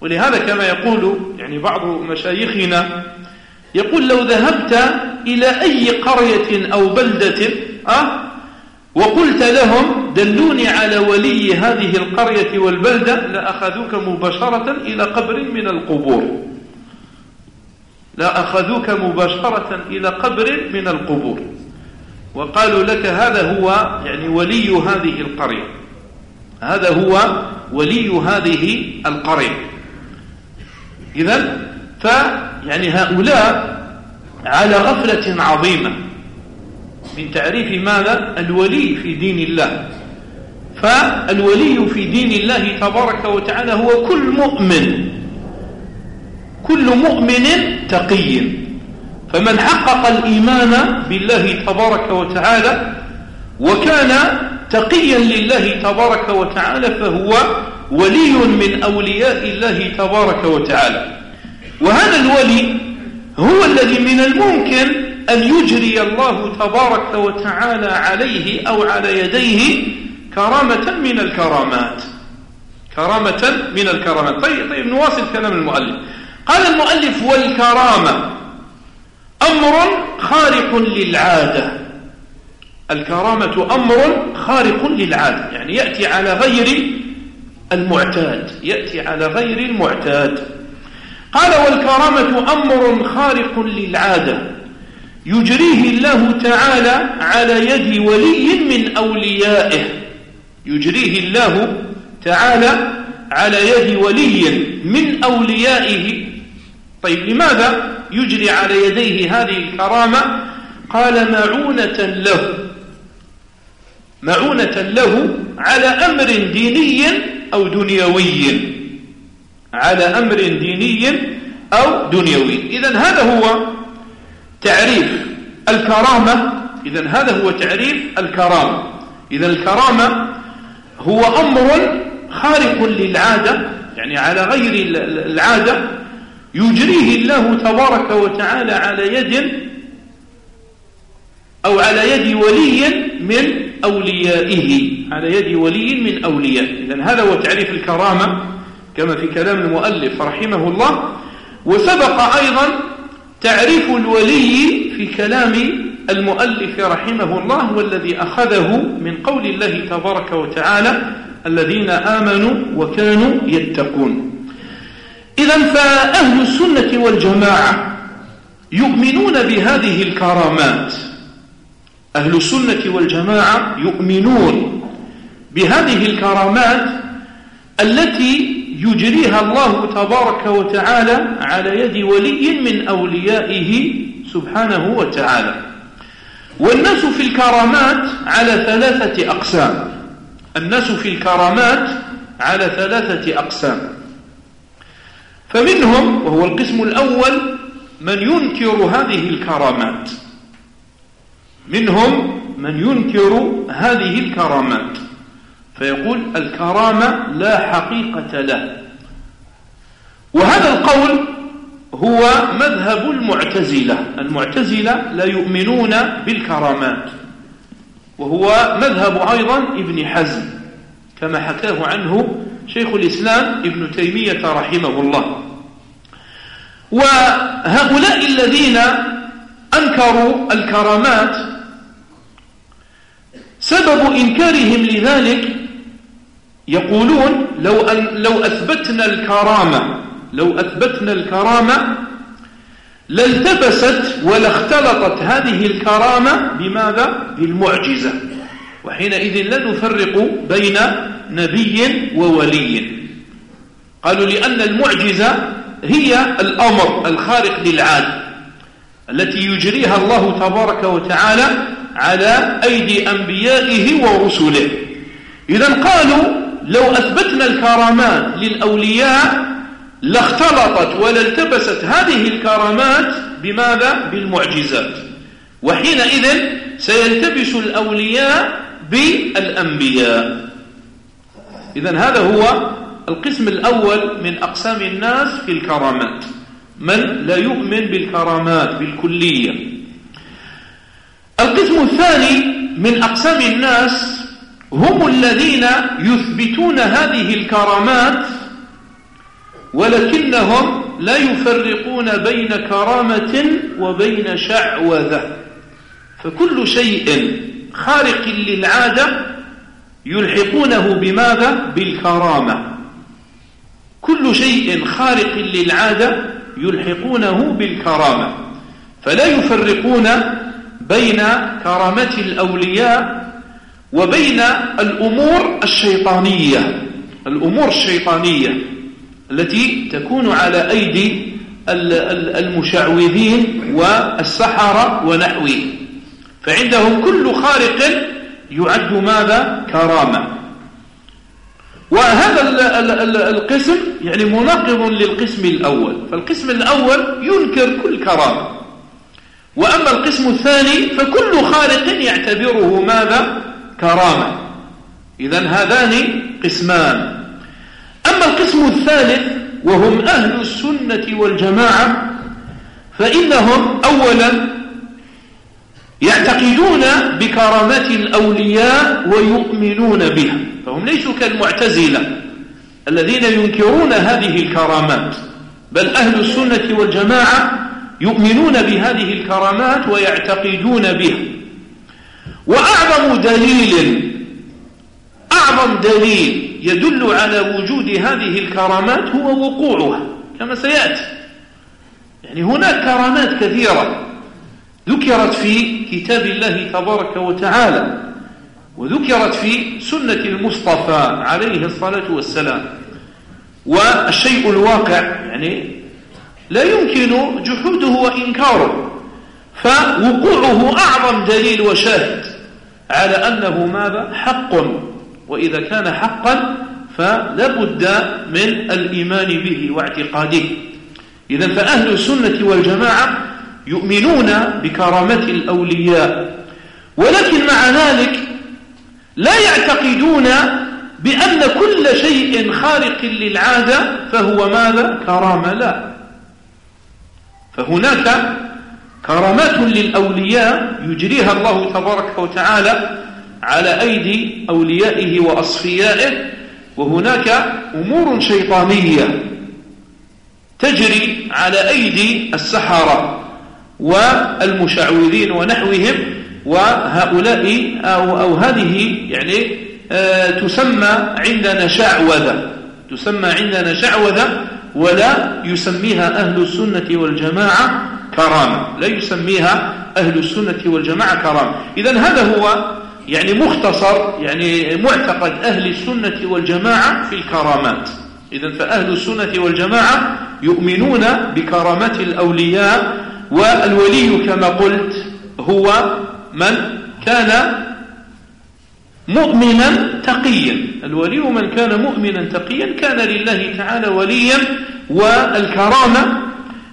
ولهذا كما يقول يعني بعض مشايخنا يقول لو ذهبت إلى أي قرية أو بلدة أه وقلت لهم دلوني على ولي هذه القرية والبلدة لأخذوك مباشرة إلى قبر من القبور. لأخذوك مباشرة إلى قبر من القبور. وقالوا لك هذا هو يعني ولي هذه القرية. هذا هو ولي هذه القرية. إذا فيعني هؤلاء على غفلة عظيمة من تعريف ماذا؟ الولي في دين الله. فالولي في دين الله تبارك وتعالى هو كل مؤمن. كل مؤمن تقي. فمن حقق الإيمان بالله تبارك وتعالى وكان تقيا لله تبارك وتعالى فهو ولي من أولياء الله تبارك وتعالى. وهذا الولي هو الذي من الممكن أن يجري الله تبارك وتعالى عليه أو على يديه كرامة من الكرامات. كرامة من الكرامات. طيب, طيب نواصل كلام المؤلف. قال المؤلف والكرامة أمر خارق للعادة. الكرامة أمر خارق للعادة يعني يأتي على غير المعتاد يأتي على غير المعتاد. قال والكرامة أمر خارق للعادة يجريه الله تعالى على يد ولي من أوليائه. يجريه الله تعالى على يد ولي من أوليائه. طيب لماذا يجري على يديه هذه الكرامة؟ قال معونة له. معونة له على أمر ديني أو دنيوي. على أمر ديني أو دنيوي. إذا هذا هو تعريف الكرامة. إذا هذا هو تعريف الكرامة. إذا الكرامة هو أمر خارق للعادة يعني على غير العادة يجريه الله تبارك وتعالى على يد أو على يد ولي من أوليائه. على يد ولي من أوليائه إذن هذا هو تعريف الكرامة كما في كلام المؤلف رحمه الله. وسبق أيضا تعريف الولي في كلام المؤلف رحمه الله والذي أخذه من قول الله تبارك وتعالى الذين آمنوا وكانوا يتقون. إذا فأهل السنة والجماعة يؤمنون بهذه الكرامات. أهل السنة والجماعة يؤمنون بهذه الكرامات التي يجريها الله تبارك وتعالى على يد ولي من أوليائه سبحانه وتعالى. والناس في الكرامات على ثلاثة أقسام. الناس في الكرامات على ثلاثة أقسام. فمنهم وهو القسم الأول من ينكر هذه الكرامات. منهم من ينكر هذه الكرامات. فيقول الكرامة لا حقيقة له. وهذا القول هو مذهب المعتزلة. المعتزلة لا يؤمنون بالكرامات. وهو مذهب أيضا ابن حزم كما حكاه عنه شيخ الإسلام ابن تيمية رحمه الله. وهؤلاء الذين أنكروا الكرامات سبب إنكارهم لذلك يقولون لو, أن لو أثبتنا الكرامة لو أثبتنا الكرامة لالتبست ولا اختلطت هذه الكرامة بماذا؟ بالمعجزة وحينئذ لا نفرق بين نبي وولي قالوا لأن المعجزة هي الأمر الخارق للعاد التي يجريها الله تبارك وتعالى على أيدي أنبيائه ورسله. إذا قالوا لو أثبتنا الكرامات للأولياء لاختلطت ولا التبست هذه الكرامات بماذا؟ بالمعجزات. وحينئذ سيلتبس الأولياء بالأنبياء. إذا هذا هو القسم الأول من أقسام الناس في الكرامات. من لا يؤمن بالكرامات بالكلية؟ القسم الثاني من أقسام الناس هم الذين يثبتون هذه الكرامات ولكنهم لا يفرقون بين كرامة وبين شعوذة. فكل شيء خارق للعادة يلحقونه بماذا؟ بالكرامة. كل شيء خارق للعادة يلحقونه بالكرامة. فلا يفرقون بين كرامة الأولياء وبين الأمور الشيطانية. الأمور الشيطانية التي تكون على أيدي المشعوذين والسحرة ونحوهم فعندهم كل خارق يعد ماذا؟ كرامة. وهذا القسم يعني مناقض للقسم الأول. فالقسم الأول ينكر كل كرامة. وأما القسم الثاني فكل خالق يعتبره ماذا؟ كرامة. إذا هذان قسمان. أما القسم الثالث وهم أهل السنة والجماعة فإنهم أولا يعتقدون بكرامات الأولياء ويؤمنون بها. فهم ليسوا كالمعتزلة الذين ينكرون هذه الكرامات بل أهل السنة والجماعة يؤمنون بهذه الكرامات ويعتقدون بها. وأعظم دليل أعظم دليل يدل على وجود هذه الكرامات هو وقوعها كما سيأتي. يعني هناك كرامات كثيرة ذكرت في كتاب الله تبارك وتعالى وذكرت في سنة المصطفى عليه الصلاة والسلام. والشيء الواقع يعني لا يمكن جحوده وإنكاره فوقوعه أعظم دليل وشاهد على أنه ماذا؟ حق وإذا كان حقا فلا بد من الإيمان به واعتقاده. إذا فأهل السنة والجماعة يؤمنون بكرامة الأولياء ولكن مع ذلك لا يعتقدون بأن كل شيء خارق للعادة فهو ماذا؟ كرامة لا. فهناك كرامات للأولياء يجريها الله تبارك وتعالى على أيدي أوليائه وأصفيائه وهناك أمور شيطانية تجري على أيدي السحرة والمشعوذين ونحوهم وهؤلاء أو, أو هذه يعني آه تسمى عندنا شعوذة تسمى عندنا شعوذة ولا يسميها أهل السنة والجماعة كرامة. لا يسميها أهل السنة والجماعة كرامة. إذا هذا هو يعني مختصر يعني معتقد أهل السنة والجماعة في الكرامات. إذا فأهل السنة والجماعة يؤمنون بكرامات الأولياء والولي كما قلت هو من كان مؤمنا تقيا. الولي من كان مؤمنا تقيا كان لله تعالى وليا والكرامة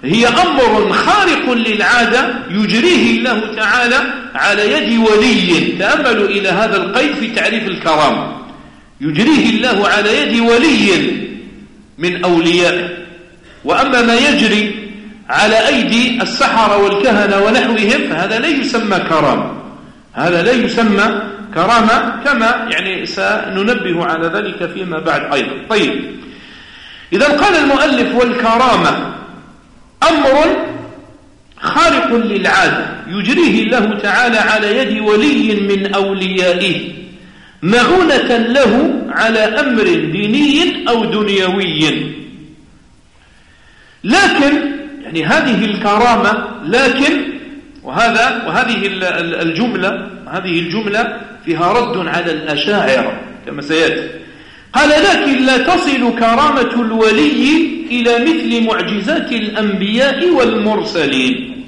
هي أمر خارق للعادة يجريه الله تعالى على يد ولي. تأملوا إلى هذا القيد في تعريف الكرامة. يجريه الله على يد ولي من أوليائه وأما ما يجري على أيدي السحرة والكهنة ونحوهم فهذا لا يسمى كرامة. هذا لا يسمى كرامة كما يعني سننبه على ذلك فيما بعد أيضا. طيب. إذا قال المؤلف والكرامة أمر خارق للعادة يجريه الله تعالى على يد ولي من أوليائه معونة له على أمر ديني أو دنيوي. لكن يعني هذه الكرامة لكن وهذا وهذه الجملة هذه الجملة فيها رد على الأشاعرة كما سيأتي. قال لكن لا تصل كرامة الولي إلى مثل معجزات الأنبياء والمرسلين.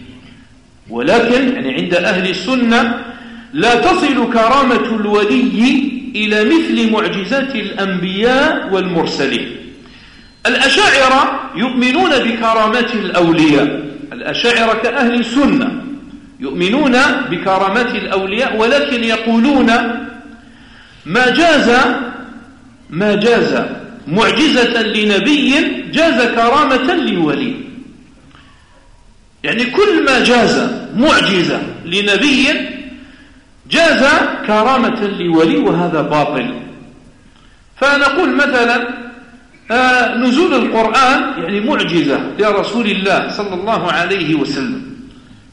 ولكن يعني عند أهل السنة لا تصل كرامة الولي إلى مثل معجزات الأنبياء والمرسلين. الأشاعرة يؤمنون بكرامات الأولياء. الأشاعرة كأهل السنة. يؤمنون بكرامات الأولياء ولكن يقولون ما جاز ما جاز معجزة لنبي جاز كرامة لولي. يعني كل ما جاز معجزة لنبي جاز كرامة لولي وهذا باطل. فنقول مثلا آه، نزول القرآن يعني معجزة لرسول الله صلى الله عليه وسلم.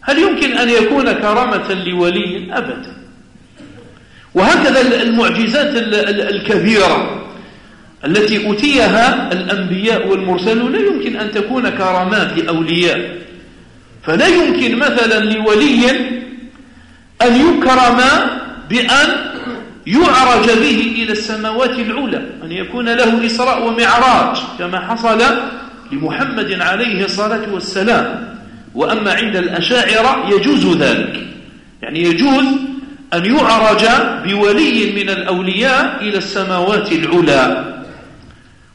هل يمكن أن يكون كرامة لولي أبدا؟ وهكذا المعجزات الكبيرة التي أتيها الأنبياء والمرسلون لا يمكن أن تكون كرامات لأولياء. فلا يمكن مثلا لولي أن يكرم بأن يعرج به إلى السماوات العلى أن يكون له إسراء ومعراج كما حصل لمحمد عليه الصلاة والسلام. وأما عند الأشاعرة يجوز ذلك. يعني يجوز أن يعرج بولي من الأولياء إلى السماوات العلى.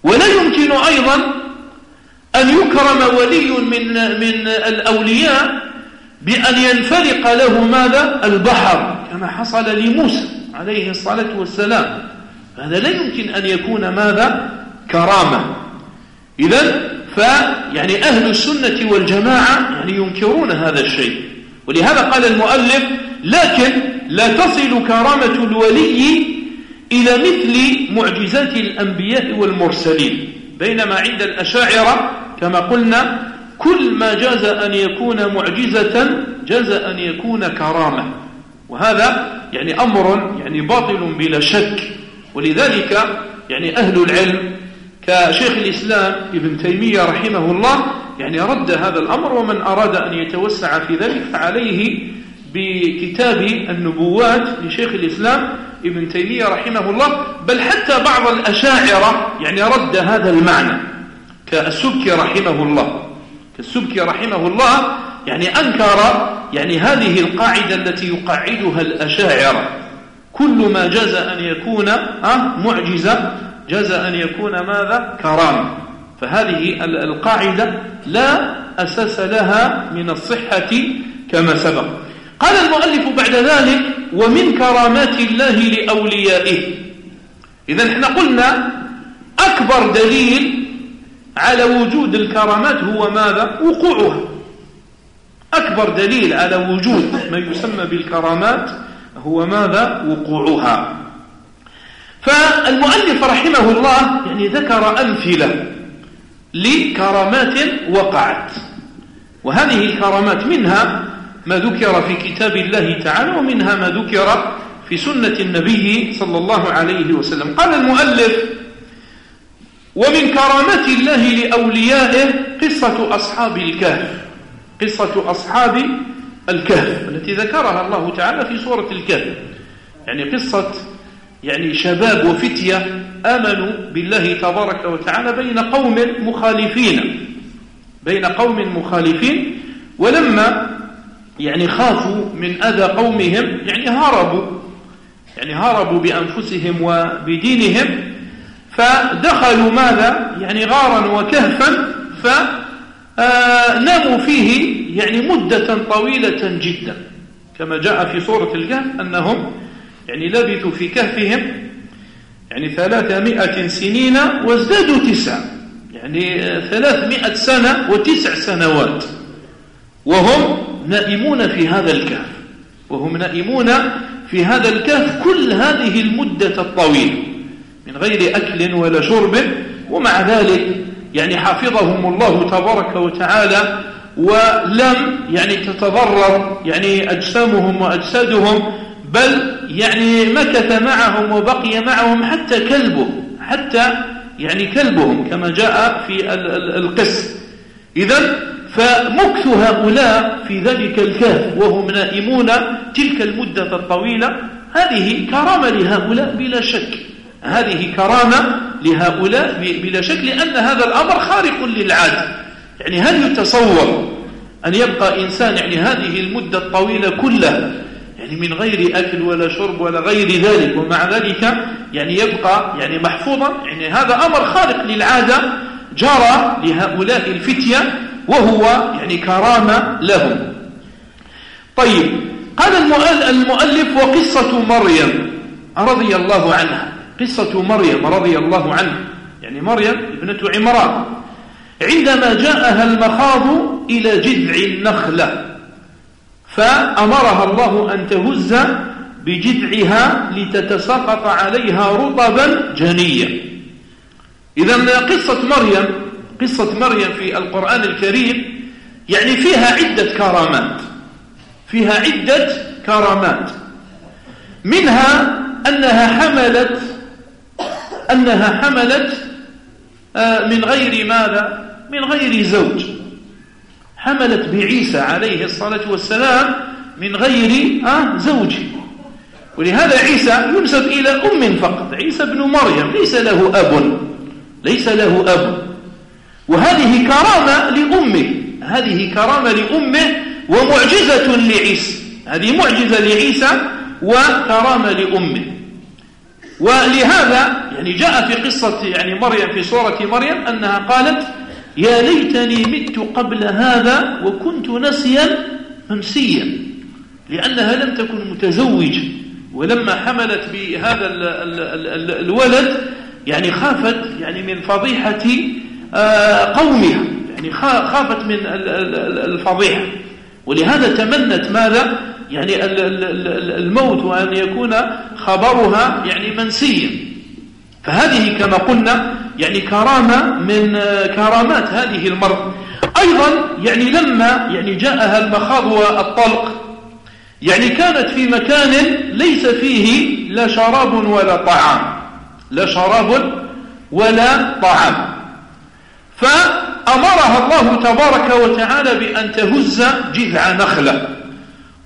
ولا يمكن أيضا أن يكرم ولي من, من الأولياء بأن ينفلق له ماذا؟ البحر كما حصل لموسى عليه الصلاة والسلام. هذا لا يمكن أن يكون ماذا؟ كرامة. إذا فيعني أهل السنة والجماعة يعني ينكرون هذا الشيء. ولهذا قال المؤلف لكن لا تصل كرامة الولي إلى مثل معجزات الأنبياء والمرسلين بينما عند الأشاعرة كما قلنا كل ما جاز أن يكون معجزة جاز أن يكون كرامة. وهذا يعني أمر يعني باطل بلا شك. ولذلك يعني أهل العلم كشيخ الإسلام ابن تيمية رحمه الله يعني رد هذا الأمر ومن أراد أن يتوسع في ذلك فعليه بكتاب النبوات لشيخ الإسلام ابن تيمية رحمه الله. بل حتى بعض الأشاعرة يعني رد هذا المعنى كالسبكي رحمه الله. كالسبكي رحمه الله يعني أنكر يعني هذه القاعدة التي يقعدها الأشاعرة. كل ما جاز أن يكون معجزة جاز أن يكون ماذا؟ كرام فهذه القاعدة لا أساس لها من الصحة كما سبق. قال المؤلف بعد ذلك ومن كرامات الله لأوليائه. إذا إحنا قلنا أكبر دليل على وجود الكرامات هو ماذا؟ وقوعها. أكبر دليل على وجود ما يسمى بالكرامات هو ماذا؟ وقوعها. فالمؤلف رحمه الله يعني ذكر أمثلة لكرامات وقعت. وهذه الكرامات منها ما ذكر في كتاب الله تعالى ومنها ما ذكر في سنة النبي صلى الله عليه وسلم. قال المؤلف ومن كرامات الله لأوليائه قصة أصحاب الكهف. قصة أصحاب الكهف التي ذكرها الله تعالى في سورة الكهف. يعني قصة يعني شباب وفتية آمنوا بالله تبارك وتعالى بين قوم مخالفين بين قوم مخالفين ولما يعني خافوا من أذى قومهم يعني هربوا يعني هربوا بأنفسهم وبدينهم فدخلوا ماذا؟ يعني غارا وكهفا فناموا فيه يعني مدة طويلة جدا كما جاء في سورة الكهف أنهم يعني لبثوا في كهفهم يعني ثلاثمائة سنين وازدادوا تسع يعني ثلاثمائة سنة وتسع سنوات. وهم نائمون في هذا الكهف. وهم نائمون في هذا الكهف كل هذه المدة الطويلة. من غير أكل ولا شرب. ومع ذلك يعني حفظهم الله تبارك وتعالى. ولم يعني تتضرر يعني أجسامهم وأجسادهم بل يعني مكث معهم وبقي معهم حتى كلبه حتى يعني كلبهم كما جاء في القس. إذا فمكث هؤلاء في ذلك الكهف وهم نائمون تلك المدة الطويلة. هذه كرامة لهؤلاء بلا شك. هذه كرامة لهؤلاء بلا شك لأن هذا الأمر خارق للعادة. يعني هل يتصور أن يبقى إنسان يعني هذه المدة الطويلة كلها يعني من غير أكل ولا شرب ولا غير ذلك ومع ذلك يعني يبقى يعني محفوظا. يعني هذا أمر خارق للعادة جرى لهؤلاء الفتية وهو يعني كرامة لهم. طيب قال المؤلف وقصة مريم رضي الله عنها. قصة مريم رضي الله عنها. يعني مريم ابنة عمران. عندما جاءها المخاض إلى جذع النخلة. فأمرها الله أن تهز بجذعها لتتساقط عليها رطبا جنيا إذا قصة مريم قصة مريم في القرآن الكريم يعني فيها عدة كرامات. فيها عدة كرامات. منها أنها حملت أنها حملت آه، من غير ماذا؟ من غير زوج. حملت بعيسى عليه الصلاة والسلام من غير آه زوج ولهذا عيسى ينسب إلى أم فقط. عيسى بن مريم ليس له أب. ليس له أب. وهذه كرامة لأمه. هذه كرامة لأمه ومعجزة لعيسى. هذه معجزة لعيسى وكرامة لأمه. ولهذا يعني جاء في قصة يعني مريم في سورة مريم أنها قالت يا ليتني مت قبل هذا وكنت نسيا منسيا لأنها لم تكن متزوجة ولما حملت بهذا الولد يعني خافت يعني من فضيحة آه، قومها يعني خافت من الفضيحة. ولهذا تمنت ماذا؟ يعني الموت وأن يكون خبرها يعني منسيا. فهذه كما قلنا يعني كرامة من كرامات هذه المرأة أيضا يعني لما يعني جاءها المخاض والطلق يعني كانت في مكان ليس فيه لا شراب ولا طعام لا شراب ولا طعام. فأمرها الله تبارك وتعالى بأن تهز جذع نخلة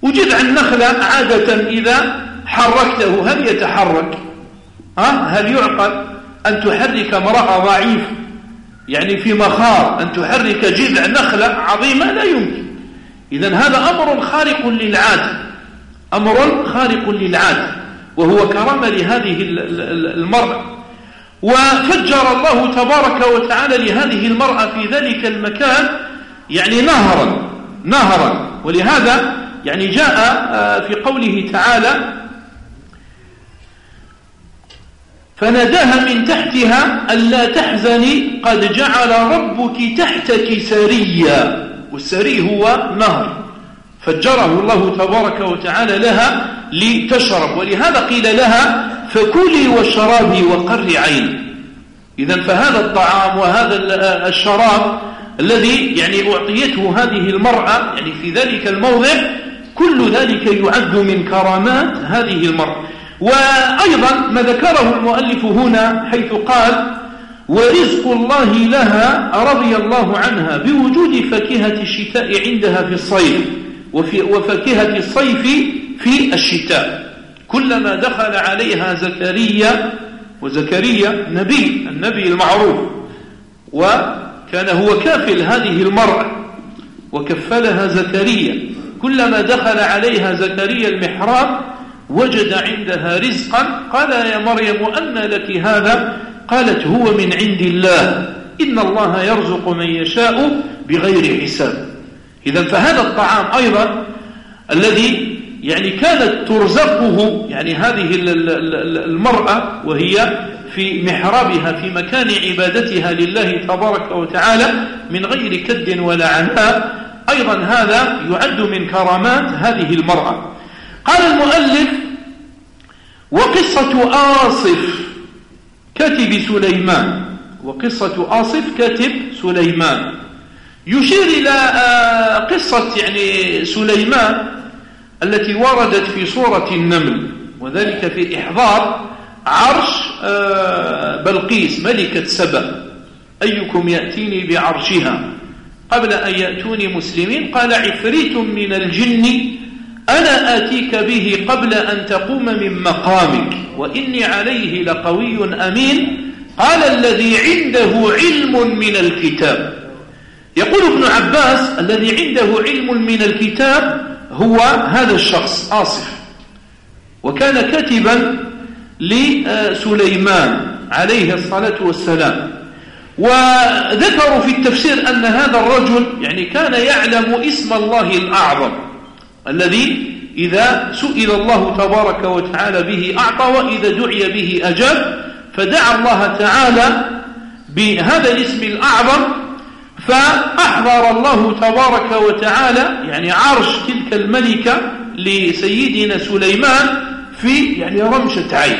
وجذع النخلة عادة إذا حركته هل يتحرك؟ ها؟ هل يعقل؟ أن تحرك امرأة ضعيفة يعني في مخاض أن تحرك جذع نخلة عظيمة لا يمكن. إذا هذا أمر خارق للعادة أمر خارق للعادة وهو كرامة لهذه المرأة. وفجر الله تبارك وتعالى لهذه المرأة في ذلك المكان يعني نهرا نهرا. ولهذا يعني جاء آه، في قوله تعالى فناداها من تحتها ألا تحزني قد جعل ربك تحتك سريا والسري هو نهر. فجره الله تبارك وتعالى لها لتشرب. ولهذا قيل لها فكلي واشربي وقر عين. إذا فهذا الطعام وهذا الشراب الذي يعني أعطيته هذه المرأة يعني في ذلك الموضع كل ذلك يعد من كرامات هذه المرأة. وأيضا ما ذكره المؤلف هنا حيث قال ورزق الله لها رضي الله عنها بوجود فكهة الشتاء عندها في الصيف وفي وفكهة الصيف في الشتاء. كلما دخل عليها زكريا وزكريا نبي النبي المعروف وكان هو كافل هذه المرأة وكفلها زكريا. كلما دخل عليها زكريا المحراب وجد عندها رزقا قال يا مريم أن لك هذا؟ قالت هو من عند الله. إن الله يرزق من يشاء بغير حساب. إذا فهذا الطعام أيضا الذي يعني كانت ترزقه يعني هذه المرأة وهي في محرابها في مكان عبادتها لله تبارك وتعالى من غير كد ولا عناء أيضا هذا يعد من كرامات هذه المرأة. قال المؤلف وقصة آصف كاتب سليمان. وقصة آصف كاتب سليمان. يشير إلى آه، قصة يعني سليمان التي وردت في سورة النمل وذلك في إحضار عرش آه، بلقيس ملكة سبأ. أيكم يأتيني بعرشها؟ قبل أن يأتوني مسلمين قال عفريت من الجن أنا آتيك به قبل أن تقوم من مقامك وإني عليه لقوي أمين. قال الذي عنده علم من الكتاب. يقول ابن عباس الذي عنده علم من الكتاب هو هذا الشخص آصف. وكان كاتبا لسليمان عليه الصلاة والسلام. وذكروا في التفسير أن هذا الرجل يعني كان يعلم اسم الله الأعظم. الذي إذا سئل الله تبارك وتعالى به أعطى وإذا دعي به أجاب فدعا الله تعالى بهذا الاسم الأعظم فأحضر الله تبارك وتعالى يعني عرش تلك الملكة لسيدنا سليمان في يعني رمشة عين.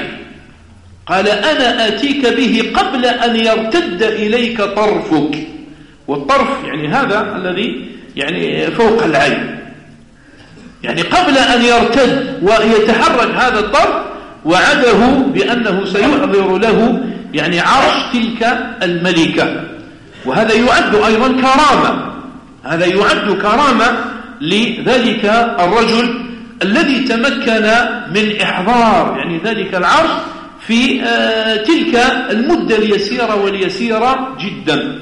قال أنا آتيك به قبل أن يرتد إليك طرفك. والطرف يعني هذا الذي يعني فوق العين. يعني قبل أن يرتد ويتحرك هذا الطرف وعده بأنه سيحضر له يعني عرش تلك الملكة. وهذا يعد أيضا كرامة. هذا يعد كرامة لذلك الرجل الذي تمكن من إحضار يعني ذلك العرش في آه، تلك المدة اليسيرة واليسيرة جدا.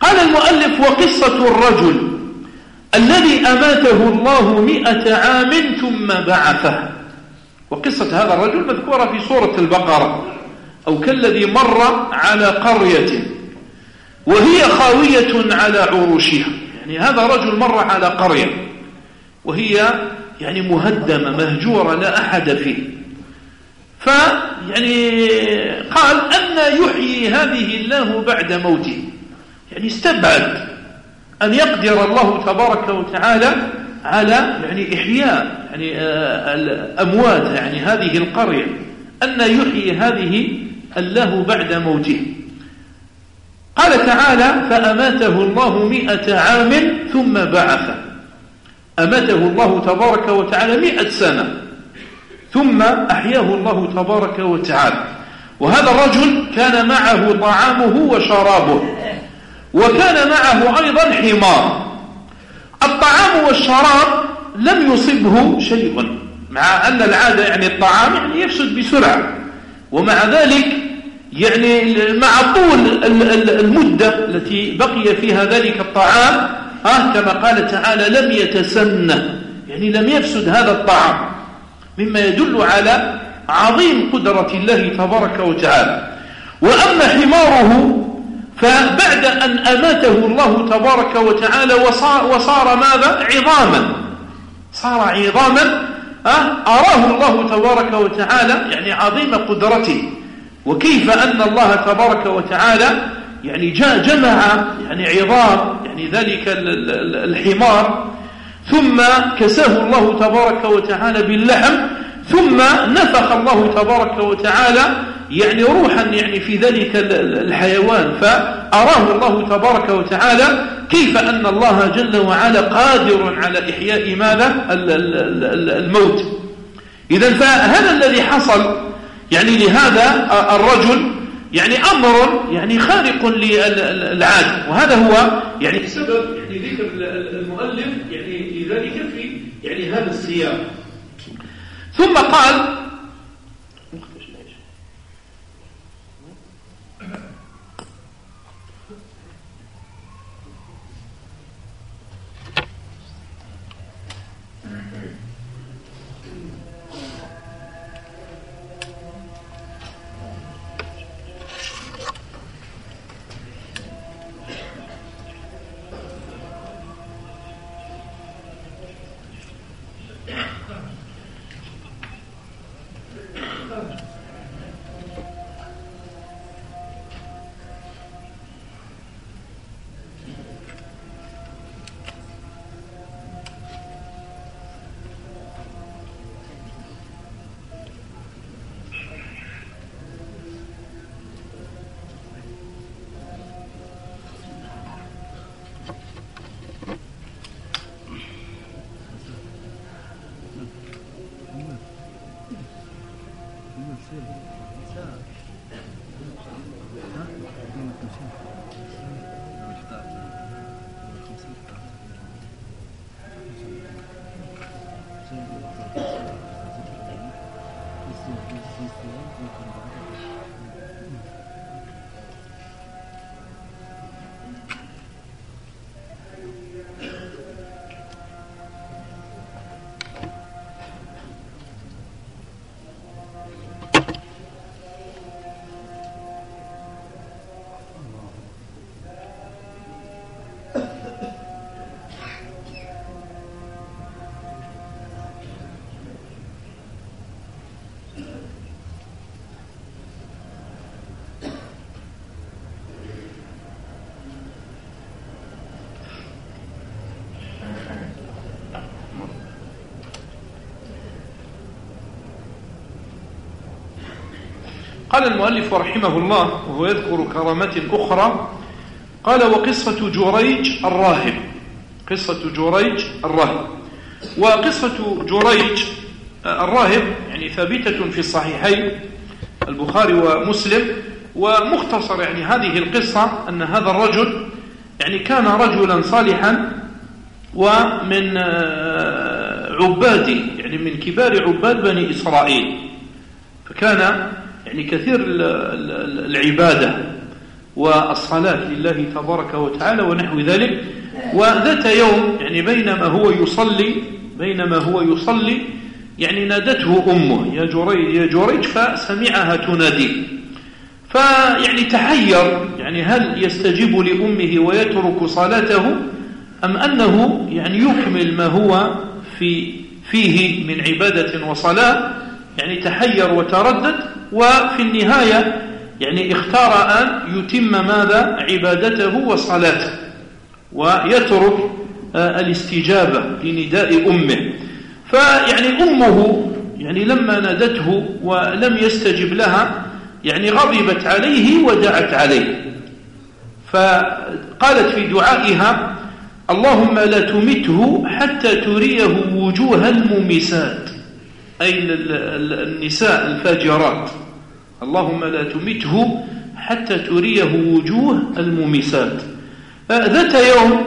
قال المؤلف وقصة الرجل الذي أماته الله مئة عام ثم بعثه. وقصة هذا الرجل مذكورة في سورة البقرة. أو كالذي مر على قرية وهي خاوية على عروشها. يعني هذا رجل مر على قرية وهي يعني مهدمة مهجورة لا أحد فيه. فيعني قال أن يحيي هذه الله بعد موته. يعني استبعد. أن يقدر الله تبارك وتعالى على يعني إحياء يعني آه، الأموات يعني هذه القرية. أن يحيي هذه الله بعد موته قال تعالى فأماته الله مئة عام ثم بعث. أماته الله تبارك وتعالى مئة سنة ثم أحياه الله تبارك وتعالى. وهذا الرجل كان معه طعامه وشرابه. وكان معه أيضا حمار. الطعام والشراب لم يصبه شيء مع أن العادة يعني الطعام يعني يفسد بسرعة. ومع ذلك يعني مع طول المدة التي بقي فيها ذلك الطعام آه كما قال تعالى لم يتسنى يعني لم يفسد هذا الطعام. مما يدل على عظيم قدرة الله تبارك وتعالى. وأما حماره فبعد أن أماته الله تبارك وتعالى وصار, وصار ماذا؟ عظاما. صار عظاما؟ أراه الله تبارك وتعالى يعني عظيم قدرته. وكيف أن الله تبارك وتعالى يعني جمع يعني عظام يعني ذلك الحمار ثم كساه الله تبارك وتعالى باللحم ثم نفخ الله تبارك وتعالى يعني روحا يعني في ذلك الحيوان. فأراه الله تبارك وتعالى كيف أن الله جل وعلا قادر على إحياء ماذا؟ الموت. إذا فهذا الذي حصل يعني لهذا الرجل يعني أمر يعني خارق للعادة وهذا هو يعني سبب يعني ذكر المؤلف يعني لذلك في يعني هذا السياق. ثم قال قال المؤلف رحمه الله وهو يذكر كرامات أخرى قال وقصة جريج الراهب. قصة جريج الراهب. وقصة جريج الراهب يعني ثابتة في الصحيحين البخاري ومسلم ومختصر يعني هذه القصة أن هذا الرجل يعني كان رجلا صالحا ومن آه، عباد يعني من كبار عباد بني إسرائيل فكان يعني كثير العبادة والصلاة لله تبارك وتعالى ونحو ذلك. وذات يوم يعني بينما هو يصلي بينما هو يصلي يعني نادته أمه يا جريج يا جريج فسمعها تناديه فيعني تحير يعني هل يستجيب لأمه ويترك صلاته أم أنه يعني يكمل ما هو في فيه من عبادة وصلاة؟ يعني تحير وتردد وفي النهاية يعني اختار أن يتم ماذا؟ عبادته وصلاته ويترك آه، الاستجابة لنداء أمه. فيعني أمه يعني لما نادته ولم يستجب لها يعني غضبت عليه ودعت عليه. فقالت في دعائها اللهم لا تمته حتى تريه وجوه الممسات أي النساء الفاجرات. اللهم لا تمته حتى تريه وجوه الممسات ذات يوم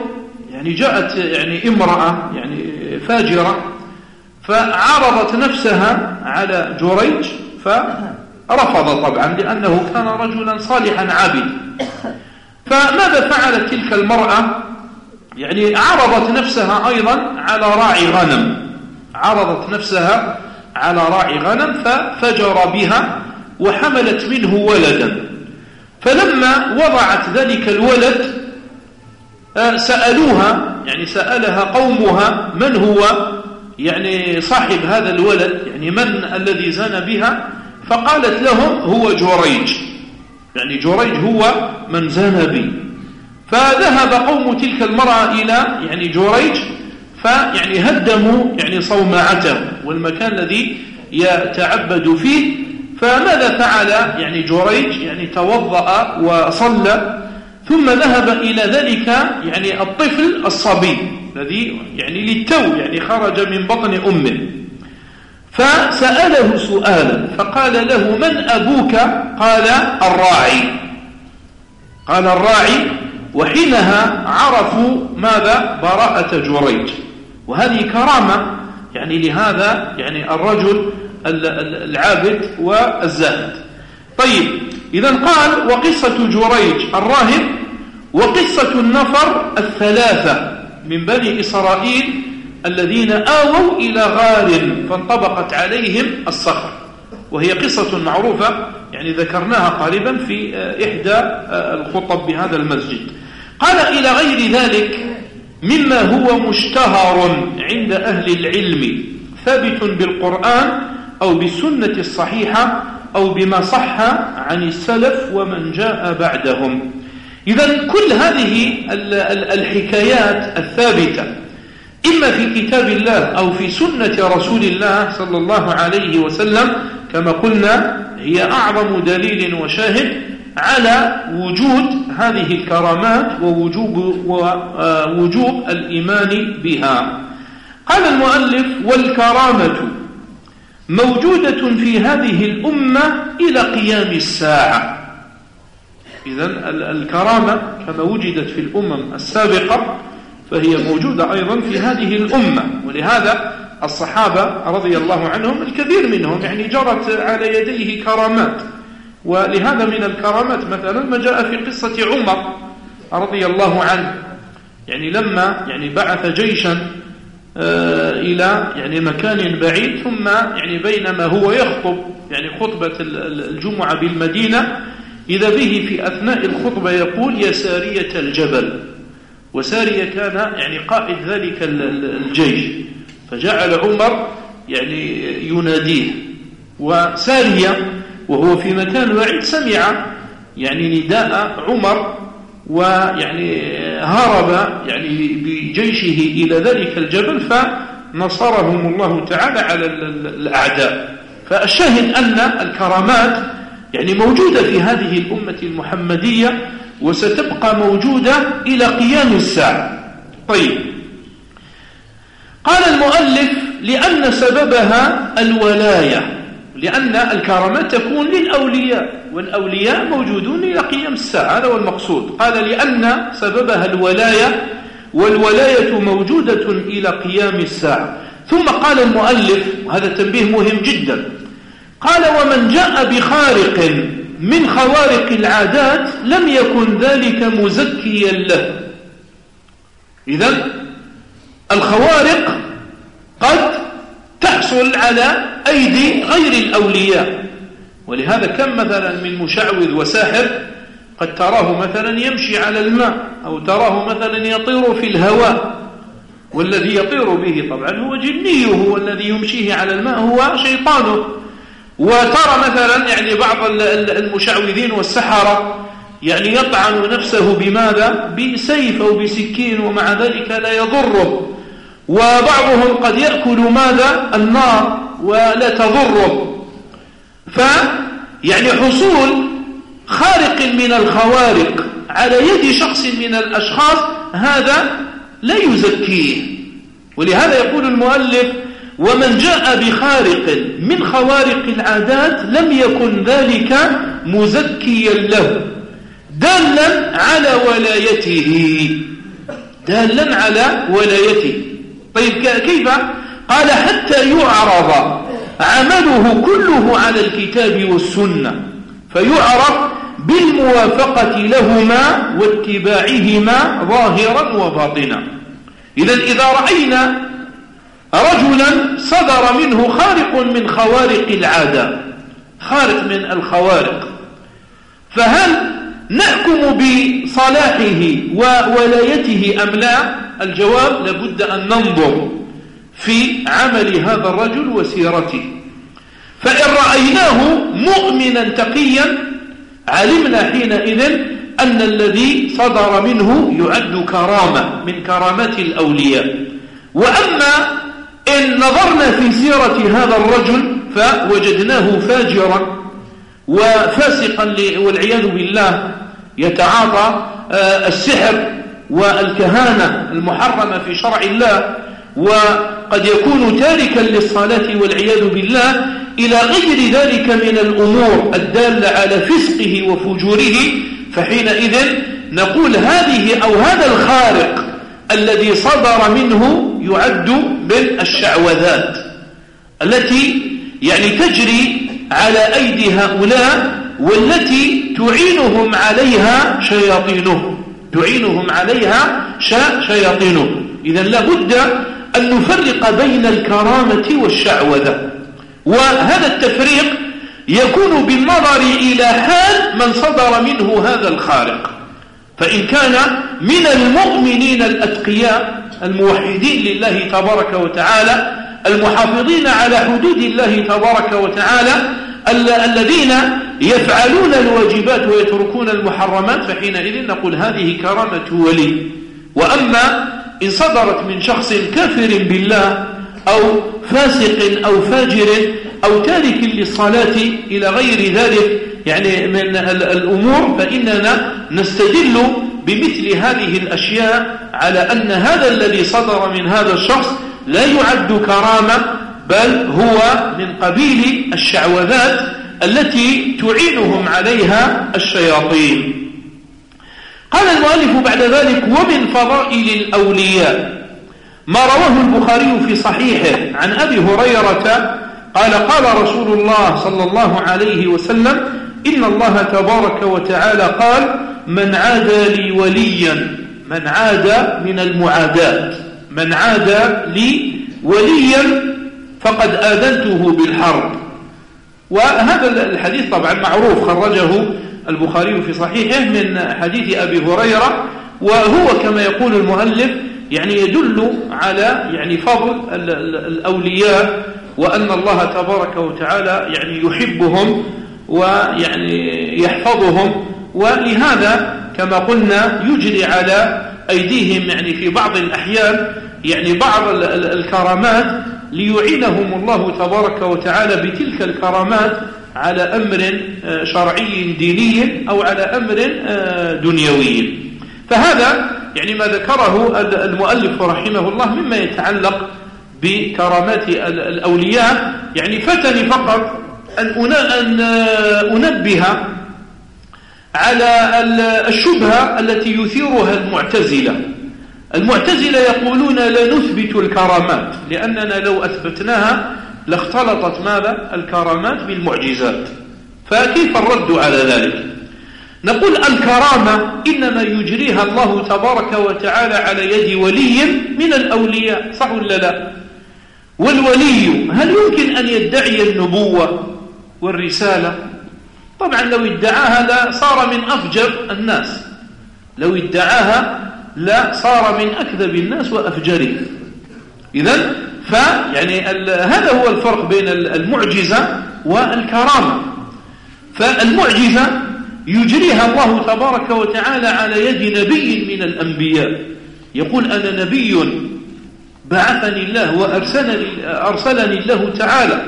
يعني جاءت يعني امرأة يعني فاجرة فعرضت نفسها على جريج فرفض طبعا لأنه كان رجلا صالحا عابدا. فماذا فعلت تلك المرأة؟ يعني عرضت نفسها أيضا على راعي غنم. عرضت نفسها على راعي غنم ففجر بها وحملت منه ولدا. فلما وضعت ذلك الولد آه، سألوها يعني سألها قومها من هو يعني صاحب هذا الولد يعني من الذي زنى بها فقالت لهم هو جريج. يعني جريج هو من زنى بي. فذهب قوم تلك المرأة إلى يعني جريج فيعني هدموا يعني صومعته والمكان الذي يتعبد فيه. فماذا فعل يعني جريج؟ يعني توضأ وصلى ثم ذهب إلى ذلك يعني الطفل الصبي الذي يعني للتو يعني خرج من بطن أمه. فسأله سؤالا فقال له من أبوك؟ قال الراعي. قال الراعي وحينها عرفوا ماذا؟ براءة جريج. وهذه كرامة يعني لهذا يعني الرجل العابد والزاهد. طيب إذا قال وقصة جريج الراهب وقصة النفر الثلاثة من بني إسرائيل الذين آووا إلى غار فانطبقت عليهم الصخر وهي قصة معروفة يعني ذكرناها قريبا في إحدى الخطب بهذا المسجد. قال إلى غير ذلك مما هو مشتهر عند أهل العلم ثابت بالقرآن أو بالسنة الصحيحة أو بما صح عن السلف ومن جاء بعدهم. إذا كل هذه الحكايات الثابتة إما في كتاب الله أو في سنة رسول الله صلى الله عليه وسلم كما قلنا هي أعظم دليل وشاهد على وجود هذه الكرامات ووجوب, ووجوب الإيمان بها. قال المؤلف والكرامة موجودة في هذه الأمة إلى قيام الساعة. إذا الكرامة كما وجدت في الأمم السابقة فهي موجودة أيضا في هذه الأمة. ولهذا الصحابة رضي الله عنهم الكثير منهم يعني جرت على يديه كرامات. ولهذا من الكرامات مثلا ما جاء في قصة عمر رضي الله عنه. يعني لما يعني بعث جيشا آه، إلى يعني مكان بعيد ثم يعني بينما هو يخطب يعني خطبة الجمعة بالمدينة إذا به في أثناء الخطبة يقول يا سارية الجبل. وسارية كان يعني قائد ذلك الجيش. فجعل عمر يعني يناديه. وسارية وهو في مكان بعيد سمع يعني نداء عمر ويعني هرب يعني بجيشه إلى ذلك الجبل فنصرهم الله تعالى على الأعداء. فالشاهد أن الكرامات يعني موجودة في هذه الأمة المحمدية وستبقى موجودة إلى قيام الساعة. طيب. قال المؤلف لأن سببها الولاية. لأن الكرامات تكون للأولياء والأولياء موجودون إلى قيام الساعة هذا هو المقصود. قال لأن سببها الولاية والولاية موجودة إلى قيام الساعة. ثم قال المؤلف وهذا تنبيه مهم جدا قال ومن جاء بخارق من خوارق العادات لم يكن ذلك مزكيا له. إذا الخوارق قد تحصل على أيدي غير الأولياء. ولهذا كم مثلا من مشعوذ وساحر قد تراه مثلا يمشي على الماء أو تراه مثلا يطير في الهواء. والذي يطير به طبعا هو جنيه والذي يمشيه على الماء هو شيطانه. وترى مثلا يعني بعض المشعوذين والسحرة يعني يطعن نفسه بماذا؟ بسيف أو بسكين ومع ذلك لا يضره. وبعضهم قد يأكل ماذا؟ النار ولا تضره. فيعني حصول خارق من الخوارق على يد شخص من الأشخاص هذا لا يزكيه. ولهذا يقول المؤلف ومن جاء بخارق من خوارق العادات لم يكن ذلك مزكيا له دالا على ولايته. دالا على ولايته. طيب كيف؟ قال حتى يعرض عمله كله على الكتاب والسنة فيعرف بالموافقة لهما واتباعهما ظاهرا وباطنا. إذا إذا رأينا رجلا صدر منه خارق من خوارق العادة خارق من الخوارق فهل نحكم بصلاحه وولايته أم لا؟ الجواب لابد أن ننظر في عمل هذا الرجل وسيرته. فإن رأيناه مؤمنا تقيا علمنا حينئذ أن الذي صدر منه يعد كرامة من كرامات الأولياء. وأما إن نظرنا في سيرة هذا الرجل فوجدناه فاجرا وفاسقا والعياذ بالله يتعاطى آه، السحر والكهانة المحرمة في شرع الله وقد يكون تاركا للصلاة والعياذ بالله إلى غير ذلك من الأمور الدالة على فسقه وفجوره فحينئذ نقول هذه أو هذا الخارق الذي صدر منه يعد من الشعوذات التي يعني تجري على أيدي هؤلاء والتي تعينهم عليها شياطينهم. تعينهم عليها شياطينهم إذا لابد أن نفرق بين الكرامة والشعوذة. وهذا التفريق يكون بالنظر إلى حال من صدر منه هذا الخارق فإن كان من المؤمنين الأتقياء الموحدين لله تبارك وتعالى المحافظين على حدود الله تبارك وتعالى الذين يفعلون الواجبات ويتركون المحرمات فحينئذ نقول هذه كرامة ولي. وأما إن صدرت من شخص كافر بالله أو فاسق أو فاجر أو تارك للصلاة إلى غير ذلك يعني من الأمور فإننا نستدل بمثل هذه الأشياء على أن هذا الذي صدر من هذا الشخص لا يعد كرامة بل هو من قبيل الشعوذات التي تعينهم عليها الشياطين. قال المؤلف بعد ذلك ومن فضائل الأولياء. ما رواه البخاري في صحيحه عن أبي هريرة قال قال رسول الله صلى الله عليه وسلم إن الله تبارك وتعالى قال من عادى لي وليا من عاد من المعادات من عاد لي وليا فقد آذنته بالحرب. وهذا الحديث طبعا معروف خرجه البخاري في صحيحه من حديث أبي هريرة وهو كما يقول المؤلف يعني يدل على يعني فضل الأولياء وأن الله تبارك وتعالى يعني يحبهم ويعني يحفظهم. ولهذا كما قلنا يجري على أيديهم يعني في بعض الأحيان يعني بعض الكرامات ليعينهم الله تبارك وتعالى بتلك الكرامات على أمر آه، شرعي ديني أو على أمر آه، دنيوي. فهذا يعني ما ذكره المؤلف رحمه الله مما يتعلق بكرامات الأولياء. يعني فتني فقط أن أنبه على الشبهة التي يثيرها المعتزلة. المعتزلة يقولون لا نثبت الكرامات لأننا لو أثبتناها لاختلطت ماذا؟ الكرامات بالمعجزات. فكيف الرد على ذلك؟ نقول الكرامة إنما يجريها الله تبارك وتعالى على يد ولي من الأولياء صح ولا لا؟ والولي هل يمكن أن يدعي النبوة والرسالة؟ طبعا لو ادعاها لا صار من أفجر الناس. لو ادعاها لا صار من أكذب الناس وأفجره. إذا فيعني هذا هو الفرق بين المعجزة والكرامة. فالمعجزة يجريها الله تبارك وتعالى على يد نبي من الأنبياء. يقول أنا نبي بعثني الله وأرسلني أرسلني الله تعالى.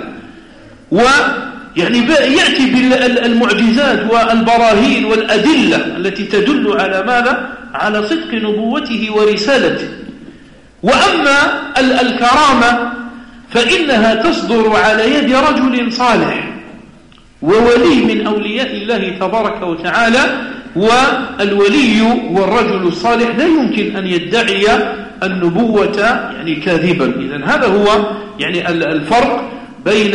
ويعني يأتي بالمعجزات والبراهين والأدلة التي تدل على ماذا؟ على صدق نبوته ورسالته. وأما الكرامة فإنها تصدر على يد رجل صالح وولي من أولياء الله تبارك وتعالى والولي والرجل الصالح لا يمكن أن يدعي النبوة يعني كاذبا. إذن هذا هو يعني الفرق بين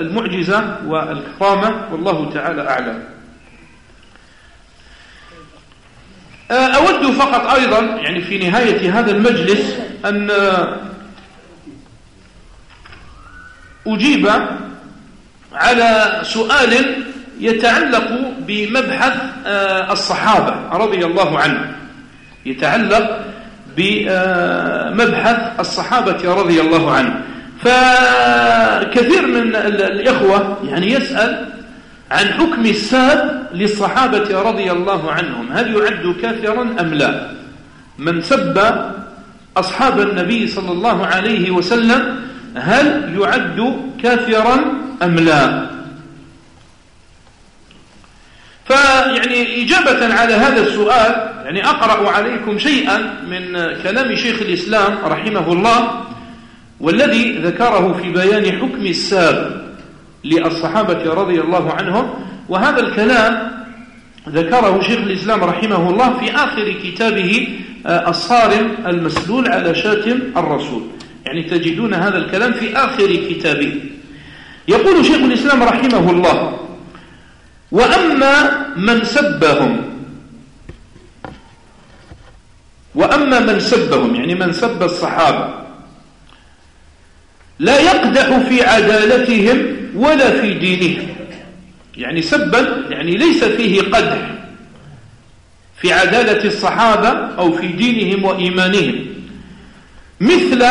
المعجزة والكرامة والله تعالى أعلم. أود فقط أيضا يعني في نهاية هذا المجلس أن أجيب على سؤال يتعلق بمبحث آه، الصحابة رضي الله عنهم يتعلق بمبحث الصحابة رضي الله عنهم فكثير من الإخوة يعني يسأل عن حكم الساب للصحابة رضي الله عنهم. هل يعد كافرا أم لا؟ من سب أصحاب النبي صلى الله عليه وسلم هل يعد كافرا أم لا؟ فيعني إجابة على هذا السؤال يعني أقرأ عليكم شيئا من كلام شيخ الإسلام رحمه الله. والذي ذكره في بيان حكم الساب للصحابة رضي الله عنهم وهذا الكلام ذكره شيخ الإسلام رحمه الله في آخر كتابه آه، الصارم المسلول على شاتم الرسول. يعني تجدون هذا الكلام في آخر كتابه. يقول شيخ الإسلام رحمه الله وأما من سبهم وأما من سبهم يعني من سب الصحابة لا يقدح في عدالتهم ولا في دينهم. يعني سبا يعني ليس فيه قدح في عدالة الصحابة أو في دينهم وإيمانهم. مثل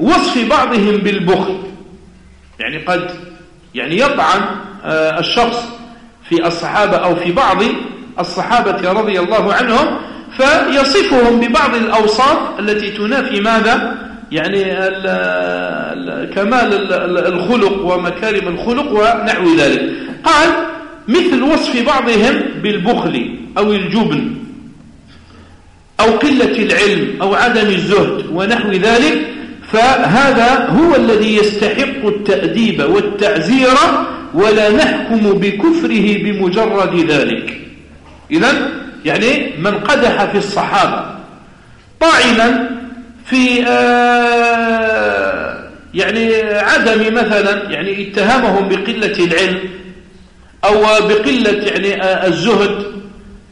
وصف بعضهم بالبخل. يعني قد يعني يطعن آه، الشخص في الصحابة أو في بعض الصحابة رضي الله عنهم فيصفهم ببعض الأوصاف التي تنافي ماذا؟ يعني كمال الخلق ومكارم الخلق ونحو ذلك. قال مثل وصف بعضهم بالبخل أو الجبن أو قلة العلم أو عدم الزهد ونحو ذلك فهذا هو الذي يستحق التأديب والتعزير ولا نحكم بكفره بمجرد ذلك. إذا يعني من قدح في الصحابة طاعنا في آه يعني عدم مثلا يعني اتهامهم بقلة العلم أو بقلة يعني آه الزهد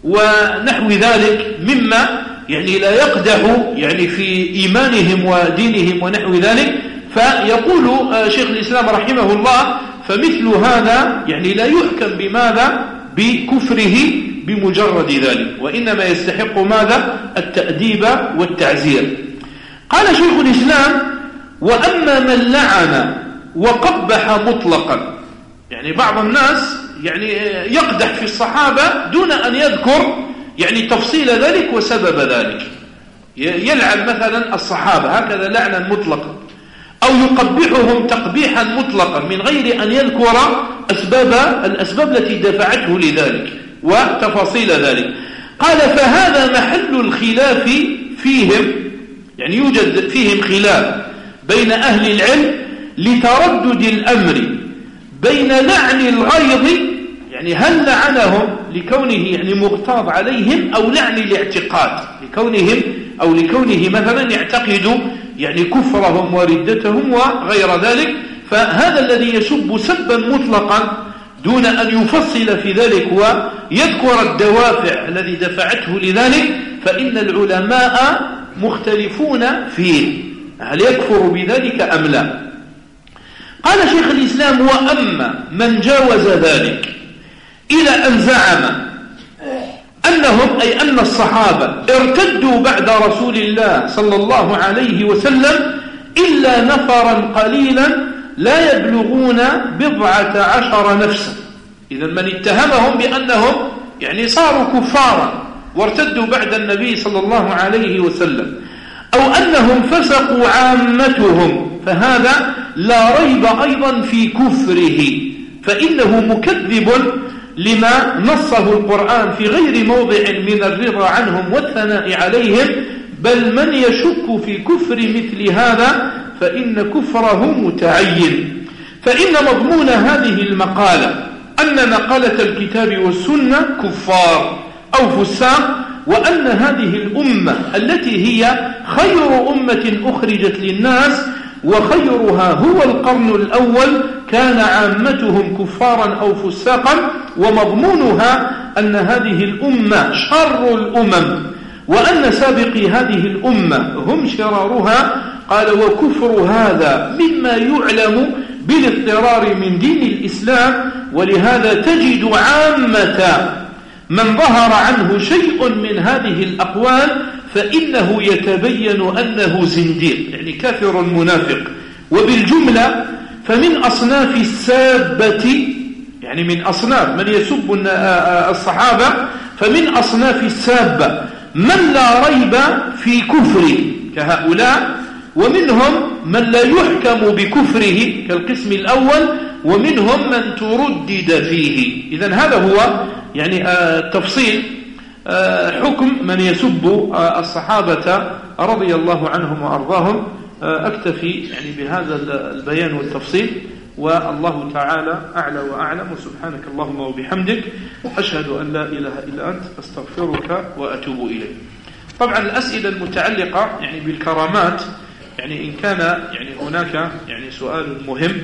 ونحو ذلك مما يعني لا يقدح يعني في إيمانهم ودينهم ونحو ذلك. فيقول آه، شيخ الإسلام رحمه الله فمثل هذا يعني لا يحكم بماذا؟ بكفره بمجرد ذلك وإنما يستحق ماذا؟ التأديب والتعزير. قال شيخ الإسلام وأما من لعن وقبح مطلقا. يعني بعض الناس يعني يقدح في الصحابة دون أن يذكر يعني تفصيل ذلك وسبب ذلك. يلعن مثلا الصحابة هكذا لعنا مطلقا. أو يقبحهم تقبيحا مطلقا من غير أن يذكر أسباب الأسباب التي دفعته لذلك وتفاصيل ذلك. قال فهذا محل الخلاف فيهم. يعني يوجد فيهم خلاف بين أهل العلم لتردد الأمر بين لعن الغيظ يعني هل لعنهم لكونه يعني مغتاظ عليهم أو لعن الاعتقاد؟ لكونهم أو لكونه مثلا يعتقد يعني كفرهم وردتهم وغير ذلك فهذا الذي يسب سبا مطلقا دون أن يفصل في ذلك ويذكر الدوافع الذي دفعته لذلك فإن العلماء مختلفون فيه هل يكفر بذلك أم لا؟ قال شيخ الإسلام وأما من جاوز ذلك إلى أن زعم أنهم أي أن الصحابة ارتدوا بعد رسول الله صلى الله عليه وسلم إلا نفرا قليلا لا يبلغون بضعة عشر نفسا. إذا من اتهمهم بأنهم يعني صاروا كفارا. وارتدوا بعد النبي صلى الله عليه وسلم. أو أنهم فسقوا عامتهم فهذا لا ريب أيضا في كفره. فإنه مكذب لما نصه القرآن في غير موضع من الرضا عنهم والثناء عليهم بل من يشك في كفر مثل هذا فإن كفره متعين. فإن مضمون هذه المقالة أن نقلة الكتاب والسنة كفار. أو فساق وأن هذه الأمة التي هي خير أمة أخرجت للناس وخيرها هو القرن الأول كان عامتهم كفارا أو فساقا ومضمونها أن هذه الأمة شر الأمم وأن سابقي هذه الأمة هم شرارها. قال وكفر هذا مما يعلم بالاضطرار من دين الإسلام ولهذا تجد عامة من ظهر عنه شيء من هذه الأقوال فإنه يتبين أنه زنديق يعني كافر منافق. وبالجملة فمن أصناف السابة يعني من أصناف من يسب الصحابة فمن أصناف السابة من لا ريب في كفره كهؤلاء ومنهم من لا يحكم بكفره كالقسم الأول ومنهم من تردد فيه. إذا هذا هو يعني التفصيل آه، حكم من يسب آه، الصحابة رضي الله عنهم وأرضاهم. آه، أكتفي يعني بهذا البيان والتفصيل والله تعالى أعلى وأعلم. وسبحانك اللهم وبحمدك أشهد أن لا إله إلا أنت أستغفرك وأتوب إليك. طبعا الأسئلة المتعلقة يعني بالكرامات يعني إن كان يعني هناك يعني سؤال مهم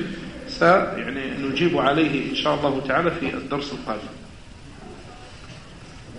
سيعني نجيب عليه إن شاء الله تعالى في الدرس القادم.